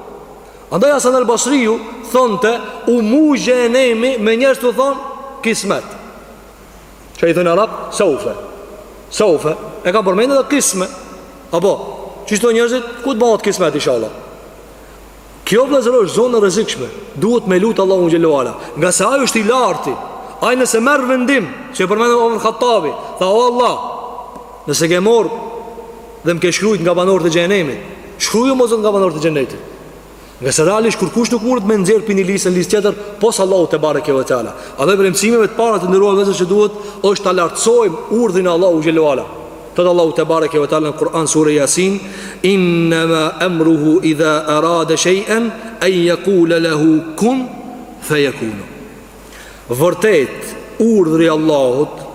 [SPEAKER 1] Andaj Hasan al-Basriu thonte u mush xhehenemi me njerëz tu thonë kismet. Qe i thonë arabt, seufe Seufe, e kam përmendë dhe kismet Apo, qishtu njerëzit, kur të bëhet kismet inshallah Kjo vllezër është zonë e rrezikshme Duhet me lut Allahun xhel-le ue ala Ngase ai është i larti Ai nëse merr vendim Qe e përmend dhe Omer Khattabi Tha o Allah Nëse ke morrë Dhe më ke shkrujt nga banorët e xhehenemit Shkruj më o zot nga banorët e xhenetit Ngase realisht kurkush nuk mundet me nxjerr pi ni liste në listë tjetër, pos Allahut tebareke ve teala. Edhe prej mësimeve të para të nderuar vëllezër që duhet është ta lartësojmë urdhrin e Allahut xhelle ve ala. Thotë Allahu tebareke ve teala në Kur'an sure Yasin, inna ma amruhu idha arada shay'an an yaqul lahu kun fayakun. Vërtet urdhri i Allahut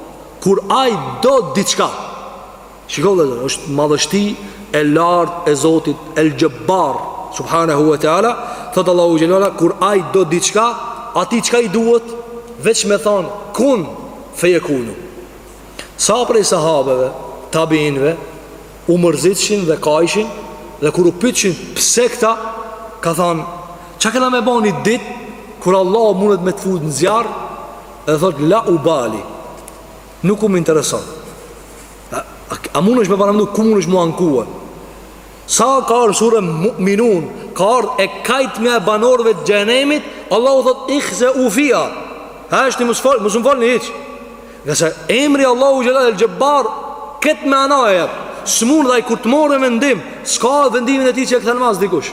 [SPEAKER 1] kur ai do diçka Shiko vëllezër, është madhështi e lartë e Zotit El Jabbar, subhanahu wa taala, thot Allahu xhelala kur ai do diçka, atij çka i duhet veç me thanë kun fejekunu. Sa prej sahabeve, tabiinve u mërzitshin dhe kajshin dhe kur u pyetshin pse këta kanë thanë çka kena me ba ni ditë kur Allahu mundet me të fut në zjarr, dhe thotë la ubali. Nuk më intereson A, a, a munesh me paramendu Ku munesh m'u ankue Sa ka ardh sure Muminun Ka ardh e kajtme e banorëve të xhehenemit Allahu u thot ikhseu fiha Heshtni mos folni Mos më folni hiç Ngase emri i Allahut xhelal El Xhebbar Këtë mana e jep S'mund dhe ai kur të morrë vendim S'ka vendimin e tij që e kthen mas dikush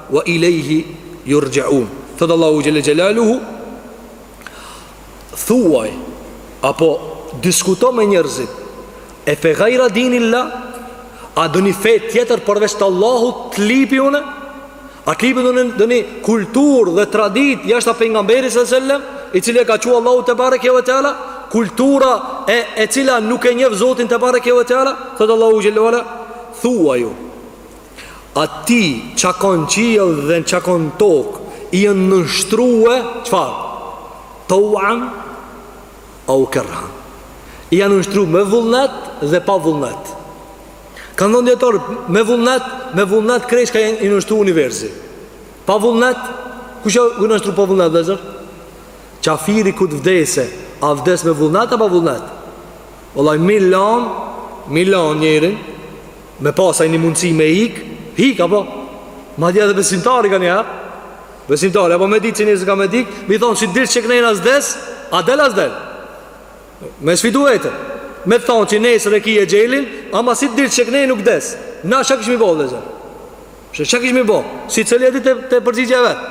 [SPEAKER 1] Wa ilejhi jurxheun Thotë Allahu Xhelle Xhelaluhu Thuaj Apo diskuto me njerëzit E fe gajra dinil-lah A doni fe tjetër përveç të Allahut të lipi unë A të lipi doni kulturë dhe traditë Jashta Pejgamberit alejhi selam I cili e ka çu Allahu tebareke ve teala Kultura e, e cila nuk e njef Zotin tebareke ve teala Thotë Allahu Xhelaluhu Thuaju Atij çka ka në qiell dhe çka ka në tokë i janë nënshtrue, çfarë? Taw'an aw karhan. I janë nënshtruar me vullnet dhe pa vullnet. Kanë thënë dijetarët me vullnet, me vullnet krejt çka i nënshtruar universi. Pa vullnet, kush iu nënshtru pa vullnet vëllezër? Qafiri kur të vdese, a vdes me vullnet apo pa vullnet? Vallahi me lon, me lon njerin me pas ai një mundësi me ik, ik, apo, madje dhe besimtari ka një, ha, besimtari, apo me ditë që nesër ka me dek, me i thonë që dirë që kënejnë as des, a del a s'del, me sfidu veten, me thonë që nesër e ki exhelin, ama si dirë që kënejnë nuk des, na çka kishmi bo, vëllezër, çka kishmi bo, secili e di të, përgjigjen e vet,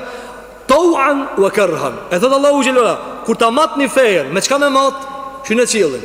[SPEAKER 1] Tauan wa karhan. E thot Allahu xhelala, kur ta matni fejer, me çka me mat? Që në qiellin.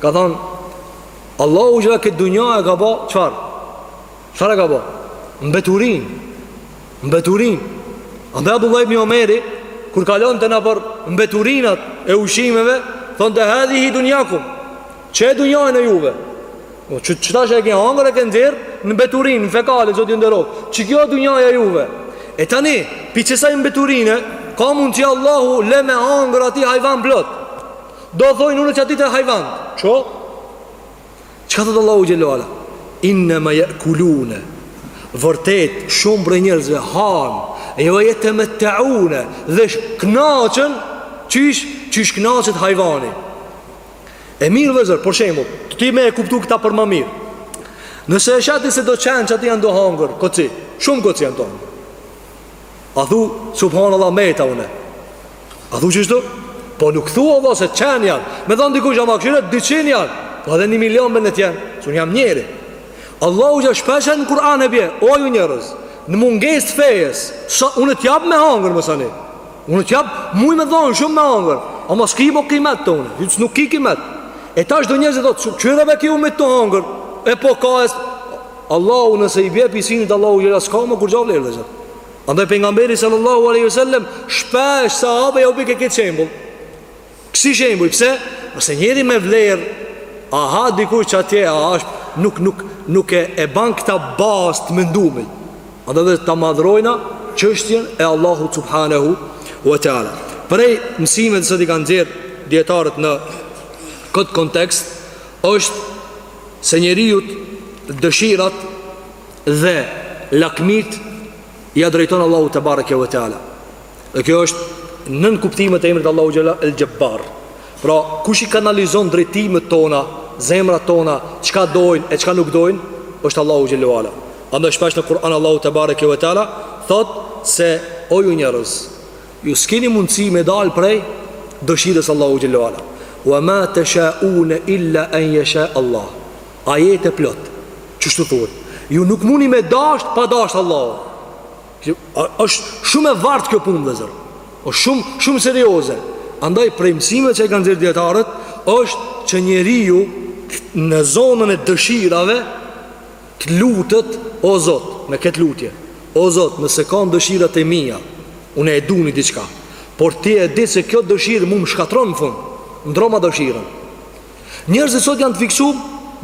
[SPEAKER 1] Ka thënë Allahu xhela këtë dunja e ka bë çfarë? Çfarë ka bë? Mbeturin. Mbeturin. Andaj Abdullah ibn Omeri kur kalonte nëpër mbeturinat e ushqimeve, thonte hedhihi dunjakum. Qe e dunjanë e juve? O, që, qeta që e ke hangër e ke nxjerr në mbeturinë, në fekale, Zoti u nderoftë. Qe kjo dunjaja e juve? E tani, pi qësaj mbeturine, ka mundësi Allahu le me hangër ati hajvan plot. Do të thojnë unë qaty te hajvant Ça? Çka thotë Allahu xhelle ve ala? Innema jekulune Vërtet shumë prej njerëzve Han E jetemetteune Dhe knaqen Qysh, qysh knaqet hajvani E mirë vllezër, për shembull ti me e kuptu këta për ma mirë Nëse e sheh ti se do qen qaty janë tu hangër Koci, shumë koci janë tu hangër A thu, subhanallah meta unë A thu qështu? Po nuk thu Ama se qen janë Me thonë dikush jam akshire, dy qen janë Po edhe një milion me kon qen Se jam njeri Allahu që shpesh në Kur'an e bje O ju njerëz Në mungesë të fejes sa, Unë të jap me hangër më sani Unë të jap muj me dhonë shumë me hangër Ama s'ki po kimet te unë Jutë nuk ki kimet E tash do njerëz e thotë Qyre ky me të hangër E po ka e Allahu nëse i bje pisinit Allahu xhela s'ka ma kurgja vlerë vllezër Andaj Pejgamberi sallallahu aleyhi sallem Shpesh sahabeve jau bike këtë shembull Kësi shembull Pse Se njeri me vlerë A ha dikush qatje A ashtë nuk, nuk, nuk e, e ban këta bazë të mendimit Andaj dhe ta madhrojna Çështjen e Allahu subhanehu Wa ta'ala Prej mësimeve që i kanë nxjerr Dijetarët në këtë kontekst është se njeriut dëshirat dhe lakmitë ia drejton Allahu tebareke ve teala. Dhe kjo është nën kuptimet e emrit Allahu xhela el xhebbar. Pra, kush i kanalizon drejtimet tona, zemrat tona, çka dojnë e çka nuk dojnë, është Allahu xhelle ve ala. Andaj shpesh në Kur'an Allahu tebareke ve teala thotë se o ju njerëz, Ju s'kini mundësi me dalë prej dëshirës Allahu xhelle ve ala. Wa ma teshaune illa en jesha Allah. Ajete plot, qështu thuhet. Ju nuk mundi me dasht, pa dasht Allahu. është shumë e vartë kjo punë, vllezër. është shumë, shumë serioze. Andaj, prej mësimeve që i kanë nxjerr dijetarët, është që njeriu në zonën e dëshirave, Të lutet, o Zot, me këtë lutje, o Zot, nëse kanë dëshirat e mija, unë e du ni diçka, por ti e di se kjo dëshirë mu më shkatron në fund, ndroma dëshirën. Njerëzit sot janë të fiksu,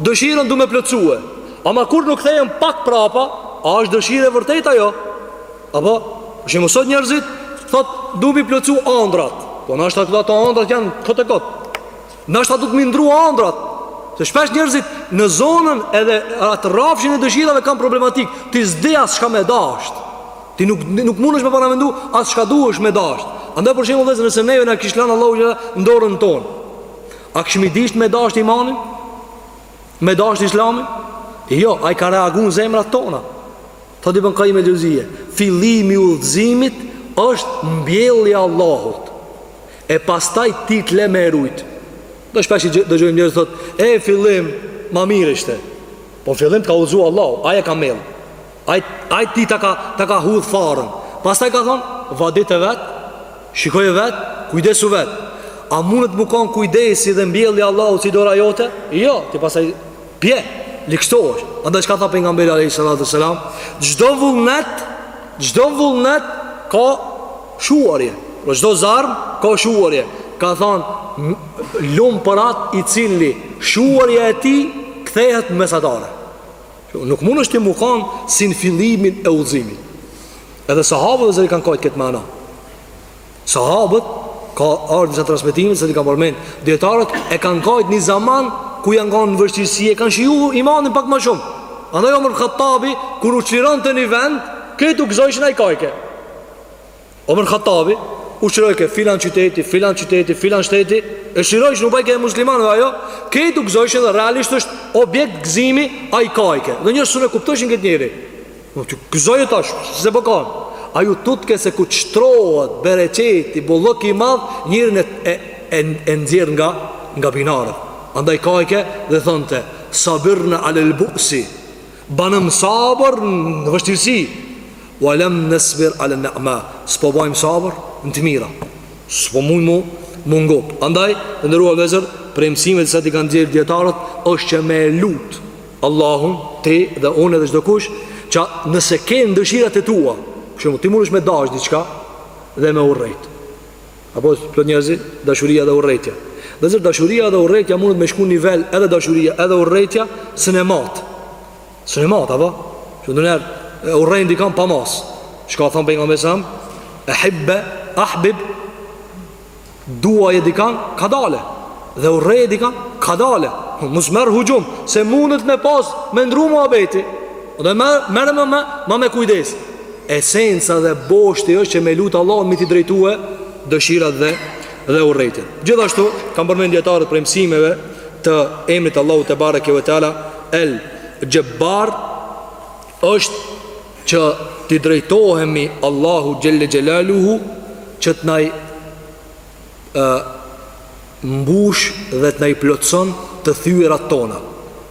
[SPEAKER 1] dëshirën du me plotësue, ama kurrë nuk kthehen pak prapa, a është dëshirë e vërtetë ajo? Apo, është më sot njerëzit, thot, du me i plotësu andrat, po nashta ato andrat janë kot e kot, Ndoshta duhet m'i ndru andrat. Se shpesh njerëzit në zonën edhe atë rrafshin e dëshirave kanë problematikë. Ti s'di as çka me dash. Ti nuk nuk mundesh me paramendu as çka duhesh me dash. Andaj për shembull vëllezër nëse neve na kish lënë Allahu që në dorën tonë. A kishim disht me dash imanin? Me dash islamin? Jo, ai ka reagu në zemrat tona. Thotë Ibn Kajim el Xhevzije Fillimi i udhëzimit është mbjellje e Allahut e pastaj ti të le me e rujt Do shpesh i dëgjojmë njerëz thotë E fillim ma mirë ishte Po fillim të ka udhzu Allahu Ai e ka mjell Ai ty ta ka, ta ka hudh farën Pastaj ka thon Vadit e vet Shikoj e vet Kujdesu vet A mundet me kon kujdesi dhe mbjellja e Allahut Si dora jote Jo Ti pastaj bje Ligshtohesh Andaj çka tha Pejgamberi a.s. Çdo vullnet Çdo vullnet Ka Shuarje, për çdo zjarm ka shuarje. Ka thënë lum për atë i cili shuarja e tij kthehet mesatare. Nuk mundesh ti me kanë si në fillimin e udhëzimit. Edhe sahabët vëllezër e kanë kajtë këtë mana. Sahabët, ka ardhë në disa transmetime, siç i kanë përmen, dijetarët e kanë kajtë një zaman ku janë kanë në vështirësi, e kanë shiju imanin pak më shumë. Andaj Omer Khattabi, kur u çlironte një vend, krejt u gëzojshin ai kajke. Omer Khattabi u çlirojke filan qyteti, filan qyteti, filan shteti, e çlirojshin u bajke e muslimanve ajo, krejt u gëzojshin dhe realisht është objekt gëzimi ai kajke. Dhe njerzt s'un e kuptojshin këtë njeri, gëzoju tash, pse po kan. Ai u tutke se kur të shtrohet, bereqeti, bollëki i madh, njerin e, e, e, e nxjerr nga, nga binarët. Andaj kajke dhe thonte, sabirna alel busi, Banëm sabër në vështirësi Wa lem nesbir alen neama S'po bajmë sabër në të mira S'po mujmë m'u ngop Andaj, të ndërua vëllezër Prej mësimeve të cilat i kanë nxjerrë dijetarët është që me lut Allahun, ti dhe unë dhe çdokush Që nëse ke në dëshirat e tua Kështu, ti mundesh me dash diçka Dhe me urrejt Apo plot njerëz, dashuria dhe urrejtja Vëllezër dashuria dhe urrejtja mundet me shku në nivel edhe dashuria edhe urrejtja S'un e mat S'un e mat, apo? Do njerëz e urrejnë dikan pa mas Çka thonë Pejgamberi a.s. E hibbe, ahbib Duaje dikan, kadale Dhe urreje dikan, kadale Mos merr huxhum Se mundet ma pas me ndru muhabeti Dhe merre me, me, me, me kujdes Esenca dhe boshti është që me lut Allahun me t'i drejtue dëshirat dhe dhe urrejtjen. Gjithashtu kanë përmend dijetarët prej mësimeve të emrit Allahut tebareke ve teala El Xhebbar është që t'i drejtohemi Allahut xhelle xhelaluhu që të na mbush dhe t'na i plotëson të thyrat tona.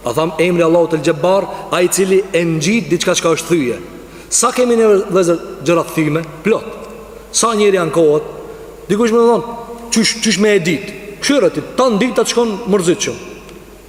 [SPEAKER 1] A tham emri Allahut El-Xhebbar, ai i cili e ngjit diçka çka është thye. Sa kemi ne vëllezër gjëra t'thyme? Plot. Sa njeri jonë kahet? Dikush me thonë, qysh, qysh me e dit? Kshyre ti, tanë ditën të shkon mërzitshëm.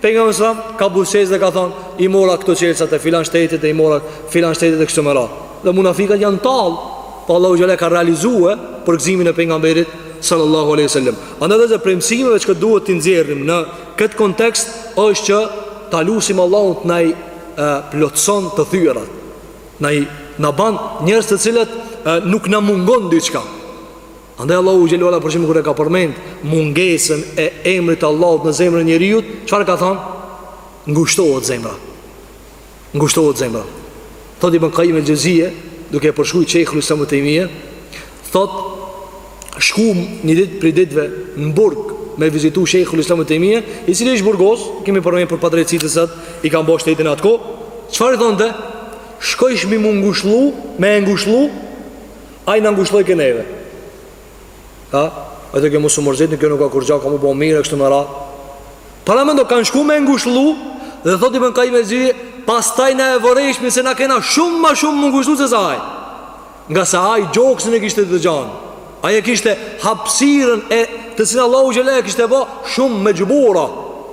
[SPEAKER 1] Pejgamberi a.s. ka buzëqesh dhe ka thonë, i mora këto çelësat e filan shtetit dhe i mora filan shtetit e kështu me radhë. Dhe munafikat janë tallë, po Allahu xhele ua la ka realizue përgëzimin e pejgamberit sallallahu alaihi wasallam. Andaj vëllezër prej mësimeve çka duhet t'i nxjerrim në këtë kontekst është që ta lusim Allahun të na i plotëson të thyrat. T'na ban njerëz të cilët nuk na mungon diçka. Andaj Allahu xhele ua la për shembull kur e ka përmend mungesën e emrit të Allahut në zemrën e njeriut, çfarë ka thonë? Ngushtohet zemra. Ngushtohet zemra. Thot Ibn Kajim el-Xhevzije, duke e përshkru shejhul islam Ibn Tejmije, thot shkum një ditë prej ditëve në burg me vizitu shejhul islam Ibn Tejmije, i cili është burgos, kemi përmend për padrejtësitë sa i ka bo shteti n'atë kohë, çfarë i thonte? Shkojshmi me ngushllu, me e ngushllu, Ai na ngushllojke neve. Ha? Ai thojke mos u mërzitni, kjo nuk ka kurgjo, ka m'u bo mirë e kështu me radhë. Paramendo, kanë shku me e ngushllu, dhe thot Ibn Kajim el-Xhevzi, pastaj na e vërejshmi se na kena shumë ma shumë m'u ngushllu se sa ai. Ngase ai gjoksin e kishte të gjanë. Ai e kishte hapsirën e të cilën Allahu xhele ua la e kishte bo shumë mexhbura.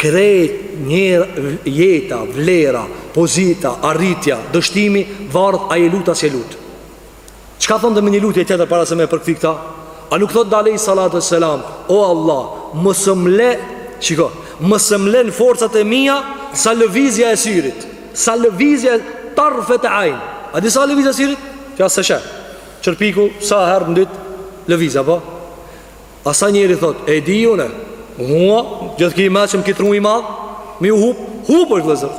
[SPEAKER 1] Krejt njera, jeta, vlera, pozita, arritja, dështimi, varet a je lut a s'je lut. Çka thonte me një lutje tjetër para se me përkthy këta? A nuk thot alejhi salatu ve selam, o Allah, mos më le, shiko, mos më le në forcat e mija sa lëvizja e syrit, sa lëvizja e tarfete ajn. A di sa lëvizja e syrit? Veç sa she, qerpiku, sa herë në ditë lëvizja, po? E sa njeri thot, e di une, hajt, gjithë ky i meçëm, ky tru i madhë, m'u hup, hupesh vëllezër,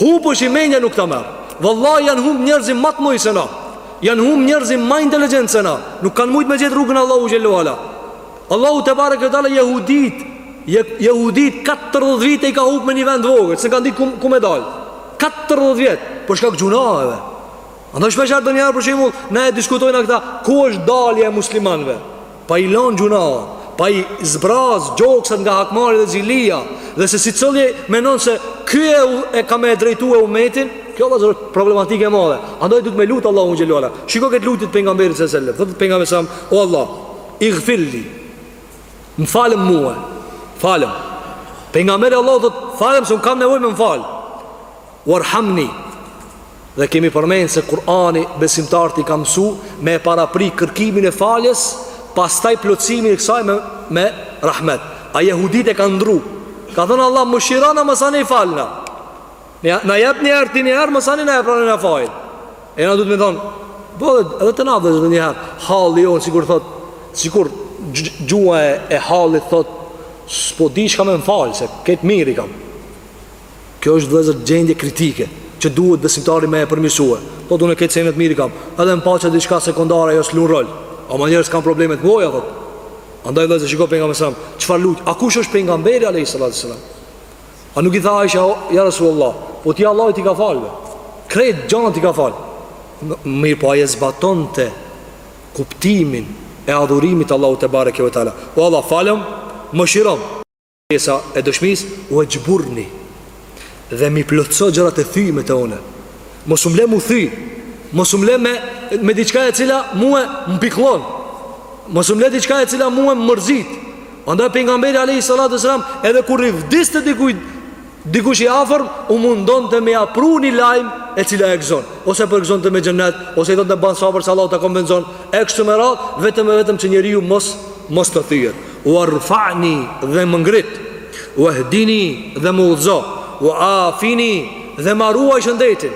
[SPEAKER 1] hupesh që menja nuk ta merr, vallahi janë humb njerëz ma t'mdhaj se na, janë humb njerëz ma inteligentë se na, nuk kanë mujtë me gjet rrugën Allahu xhele ua la. Allahu tebareke ue teala jehudit, jehudit 40 vite i ka hup me një vend t'vogël, s'e kanë dit ku, ku me dalë, 40 vjetë, për shkak gjynaheve, Andaj shpeshherë njeri për shembull na e diskutojna këta ku është dalja e muslimanve Pa i lanë gjynahet, pa i zbrazë gjoksat nga hakmarrja dhe zilija, dhe secili menon se ky e ka me e drejtue umetin, kjo vëllezër problematikë e madhe. Andaj duhet me lut Allahun xhele ua la. Shiko këtë lutje pejgamberit a.s., thotë pejgamberi a.s., o Allah, igfir li, më fal mua, falem. Pejgamberi Allahut thotë falem, se unë kam nevoj me më falë. Warhamni, Dhe kemi përmen se Kurani besimtarët i ka mësu me e parapri kërkimin e faljes, pastaj plotsimin e ksaj me, me rahmet. A jehudit e kan ndru. Ka thënë Allah, mëshirona masanej falna. Na jep një herë, ti një herë, masanej na e prano, na fal. E a dro me thonë, bëdhe po, edhe te na vllezër një herë, halli jonë, sikur thotë, sikur gjuha e, e hallit thotë, s'po di çka me më falë, se krejt mirë i kamë. Kjo është vëllazër gjendje kritike që duhet besimtari me e përmirësue. Po unë krejt senet mirë i kam. Edhe në paç diçka sekondare ajo s'lun rol. A ma njerëz kanë probleme të mëdha thot. Andaj vëllazër shiko Pejgamberi a.s. çfarë lut. A kush është pejgamberi alejhi salatu ve selam? A nuk i tha Aisha ja Rasulullah, po ti Allahu t'i ka falë. Krejt gjynahet t'i ka falë. Mirëpo ai e zbatonte kuptimin e adhurimit Allahut tebareke ve teala. O Allah falëm, mëshiromë. Pjesa e dëshmis, uexhburni Dhe m'i plotëso gjërat e thyme te unë Mos um le m'u thy Mos um le me, me diçka e cila Mue më pikllon Mos um le diçka e cila mue më mërzit Andaj Pejgamberi a.s. Edhe kur i vdiste dikujt Dikush i afërm u mundonte me ia pru një lajm e cila e gëzon, ose përgëzonte me xhennet, ose i thonte ban sabër se Allahu ta kompenzon, e kështu me radhë, vetëm e vetëm që njeriu mos mos të thyhet. Wa rfa'ni dhe më ngrit, wa hdini dhe më udhëzo, wa afini dhe ma ruaj shëndetin.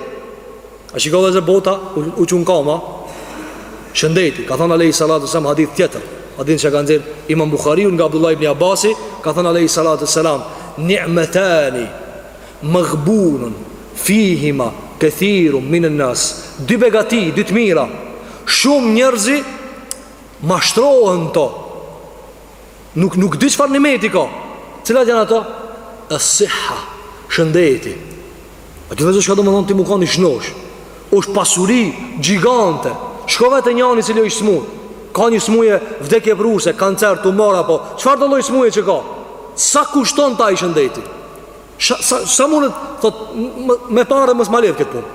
[SPEAKER 1] A shiko vllezër bota u çu n'kam a Shëndeti Ka thonë Alejhi Salatu Selam n'hadith tjetër Hadith që ka nxjerr Imam Bukhariu nga Abdullah ibn Abasi Ka thonë Alejhi Salatu Selam Ni'metani Magbunun Fihima Kethirun Minen nas Dy begati Dy të mira Shumë njerzi Mashtrohen n'to Nuk nuk di çfarë nimeti ka. Cilat janë ato? As-sihha, shëndeti. A ke vëzhguar çka domethonë ti me kanë shnosh? Ësht pasuri gjigante. Shko vete njanin i cili është smut. Ka një smuje vdekjeprurëse, kancer, tumor apo çfarëdo lloj smuje që ka? Sa kushton te ai shëndeti? Sa sa, sa mundet thot me pare me e marrë këtë punë.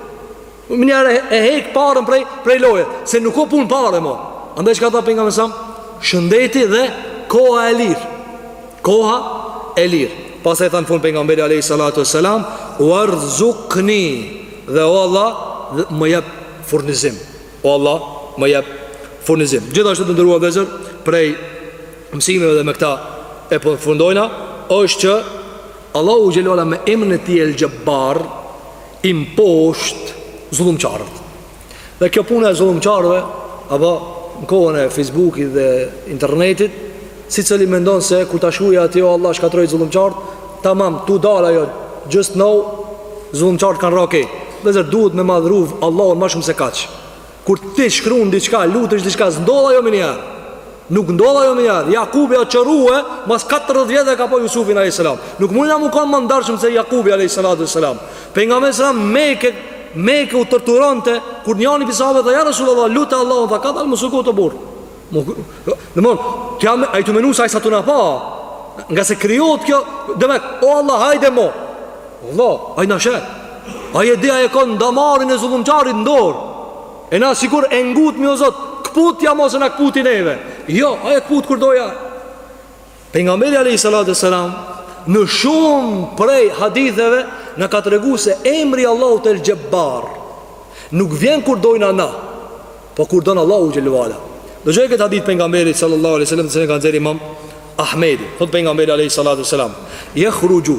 [SPEAKER 1] Menjëherë e hek parën prej, prej loje Se nuk o pun pare mo Andaj çka tha Pejgamberi a.s. Shëndeti dhe koha e lir Koha e lir Pastaj tha n'fund Pejgamberi Alejhi salatu e selam Uarzukni Dhe o Allah dhe Më jep furnizim O Allah më jep furnizim Gjithashtu të nderuar vllezër Prej mësimeve dhe me këta e përfundojna është që Allahu xhele shanuhu me emnin e tij el Xhebbar imposht zullumqarët. Dhe kjo puna e zullumqarëve, apo në kohën e Facebookit dhe internetit, secili mendon se kur ta shkruja atë o Allah shkatërroji zullumqart, tamam tu dal ajo just now zullumqart kanë ra. Vllezër, duhet me madhëru Allahun ma shumë se kaq. Kur ti shkruan diçka, lutesh diçka, s'ndodh ajo menjëherë. Nuk ndodh ajo menjëherë. Jakubi a qorru, mas 40 vjetëve e ka pa Jusufin alayhis salam. Nuk mund na mu kon ma ndershëm se Jakubi alayhis salam. Pejgamberi alayhis salam n'Meke, n'Meke u torturonte kur njani pi sahabëve tha ja Resulullah, lute Allahun, tha kadalë mos u ngut o burr. Domethon ti je tu menu se ai s'a tu na pa. Nga se krijohet kjo deme, o Allah, hajde mo. Allahu ai na sheh. Ai e di, ai e ka damarin e zullumqarit n'dorë. E na sikur e ngutmi, o Zot, këputja mo se na këputi neve. Jo, ai e këput kur do ai Pejgamberi alayhi salatu selam në shumë prej haditheve na ka treguar se emri i Allahut el-Xhebbar nuk vjen kur dojna na, po kur don Allahu xhelle ue ala. Dëgjojeni këtë hadith pejgamberit sallallahu alaihi wasallam që e ka nxjerr Imam Ahmedi. Thot pejgamberi alayhi salatu selam, "Yakhruju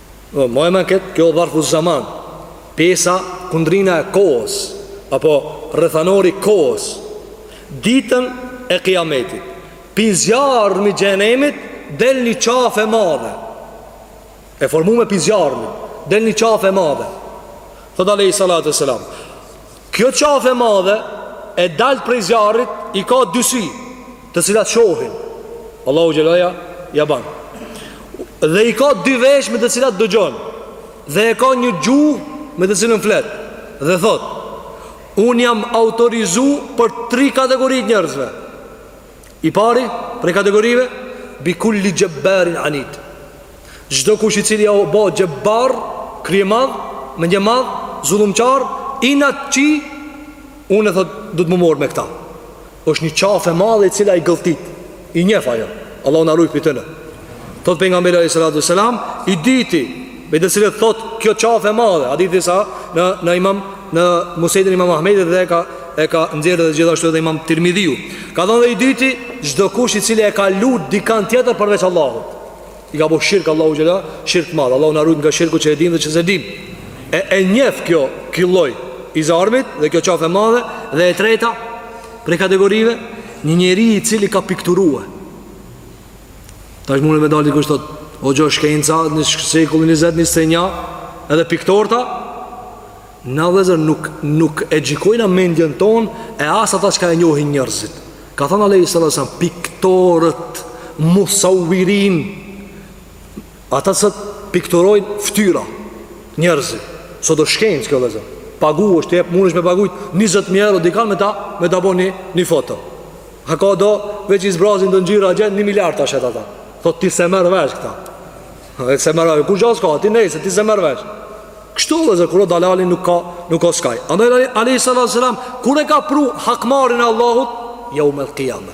[SPEAKER 1] Në mojë me këtë, kjo dharfu zaman, pjesa kundrina e kohës, apo rrethanori i kohës, ditën e kiametit, pi zjarmit xhehenemit, del një qafë e madhe, e formume pi zjarmi, del një qafë e madhe, thot alejhi salatu ve selam, Kjo qafë e madhe e daltë prej zjarrit i ka dy sy, të cilat shohin. Allahu xhelle ue ala ja ban. Dhe i ka dy veshë me të cilat dëgjon. Dhe e ka një gjuhë me të cilën flet. Dhe thot, un jam autorizu për tri kategori të njerëzve. I pari prej kategorive bi kulli jabbarin anid. Çdo kush i cili u bo xhebbar, kryemadh, mendjemadh, zullumqar, inatçi, unë thot do të më mor me këta. Është një qafë e madhe e cila i gëlltit. I njeh ajo. Allahu na ruaj prej tyre. Thot pejgamberi alayhi salatu wasalam, i dyti, me të cilët thot kjo qafë e madhe, hadithi asht në, në Imam, në Musnedin e Imam Ahmedit dhe e ka, e ka nxjerrë dhe gjithashtu edhe Imam Tirmidhiu. Ka thënë dhe i dyti, çdo kush i cili e ka lut dikan tjetër përveç Allahut. I ka bo shirk Allahut xhelle, shirk të madh. Allahu na ruaj nga shirku që e dimë dhe që s'e dimë. E e njef kjo, ky lloj i zjarmit dhe kjo qafë e madhe dhe e treta prej kategorive një njeri i cili ka pikturuar Tash mune me dalë dikush thot, o hoxhë shkenca në shekullin 20, 21, edhe piktorët a, na vllezër nuk, nuk e gjykojna mendjen ton e as ata çka e njohin njërzit. Ka thonë alejhi salatu selam, piktorët, musawirin, Ata sot pikturojnë ftyra njerëzit. Sot do shkencë kjo vllezër. Paguhesh ti jep mundesh me paguajt 20000 euro dikan me ta me ta bëni një foto. A ka do veç i zbrazin do ngjyra gjë 1 miliard tash ata ata. Thot ti s'e merr vesh këta. Ai s'e merr ai kurgjo s'ka ti nejse ti s'e merr vesh. Kështu vllezër kur dalali nuk ka nuk ka skaj. Andaj alejhi salatu selam kur e ka pru hakmarrin e Allahut, jeumul kijame.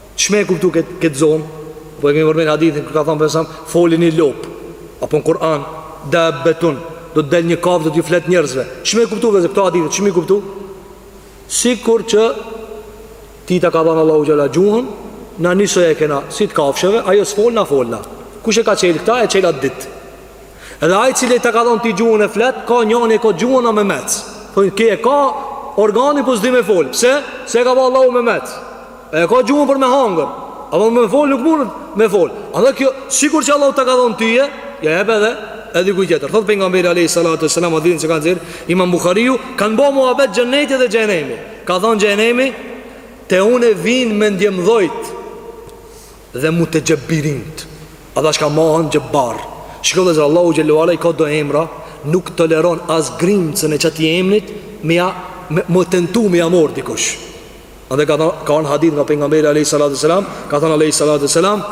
[SPEAKER 1] Qysh me e kuptu këtë kët zonë? Po e kemi përmend hadithin kur ka thënë pejgamberi sa foli një lopë apo në Kur'an dabbetun do të del një kafshë do t'ju flet njerëzve. Qysh me e kuptu vllezër këto hadithe? Qysh me kuptu? Sikur që ti ta ka dhënë Allahu xhel-le gjuhën, na njisoj e kena si të kafshëve, ajo s'fol na folna. Kush e ka çel këta e çel atë ditë. Edhe ai cili ta ka dhënë ti gjuhën e flet, ka njeri e ka gjuhën memec. Po e ka organin po s'di me fol. Pse? Se e ka bo Allahu memec. E ka gjuhën për me hangër Ama me fol nuk mund me fol Andaj kjo, sikur që Allahu ta ka dhonë ty e Ja jep edhe dikujt tjetër Thot pejgamberi Alejhi Salatu Selam Hadithin që ka nxjerrë Imam Bukhariu Kanë bo muhabet xhenneti dhe xhehenemi Ka thonë xhehenemi Te une vijnë mendjemdhojt Dhe mutexhebbirinët Ata çka mahen xhebbar Shiko vllezër Allahu xhel-le ue ala i ka do emra Nuk toleron as grimcën e atij emnit Me ja me, me tentu me ja marr dikush Andaj ka thonë, ka në hadith nga pejgamberi Alejhi Salatu Selam, ka thonë Alejhi Salatu Selam,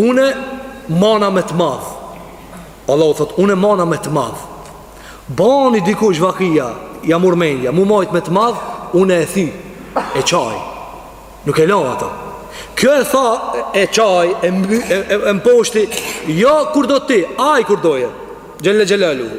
[SPEAKER 1] une mana me të madh, Allahu thotë, une mana me të madh, bani dikush vaki e ja mur mendja, m'u majtë me të madh, une e thi, e çaj, nuk e lo ato. Kjo e tha e çaj, e, mby, e, e, e mposhti, jo kur do ti, aj kur doje, xhel-le xhelaluhu.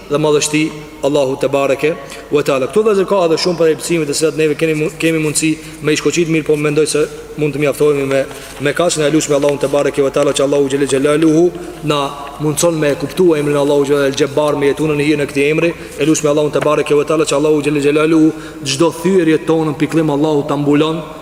[SPEAKER 1] dhe madhështi Allahu tebareke ve teala. Këtu vllezër ka edhe shumë prej mësimeve të cilat neve kemi kemi mundësi me i shkoqit mirë, po mendoj se mund të mjaftohemi me me kaq e lusim Allahun tebareke ve teala që Allahu xhel xelaluhu na mundson me kuptu emrin Allahu xhel el xhebar me jetu në hijen e këtij emri, e lusim Allahun tebareke ve teala që Allahu xhel xelaluhu çdo thyerje tonën pikëllim Allahu ta mbulon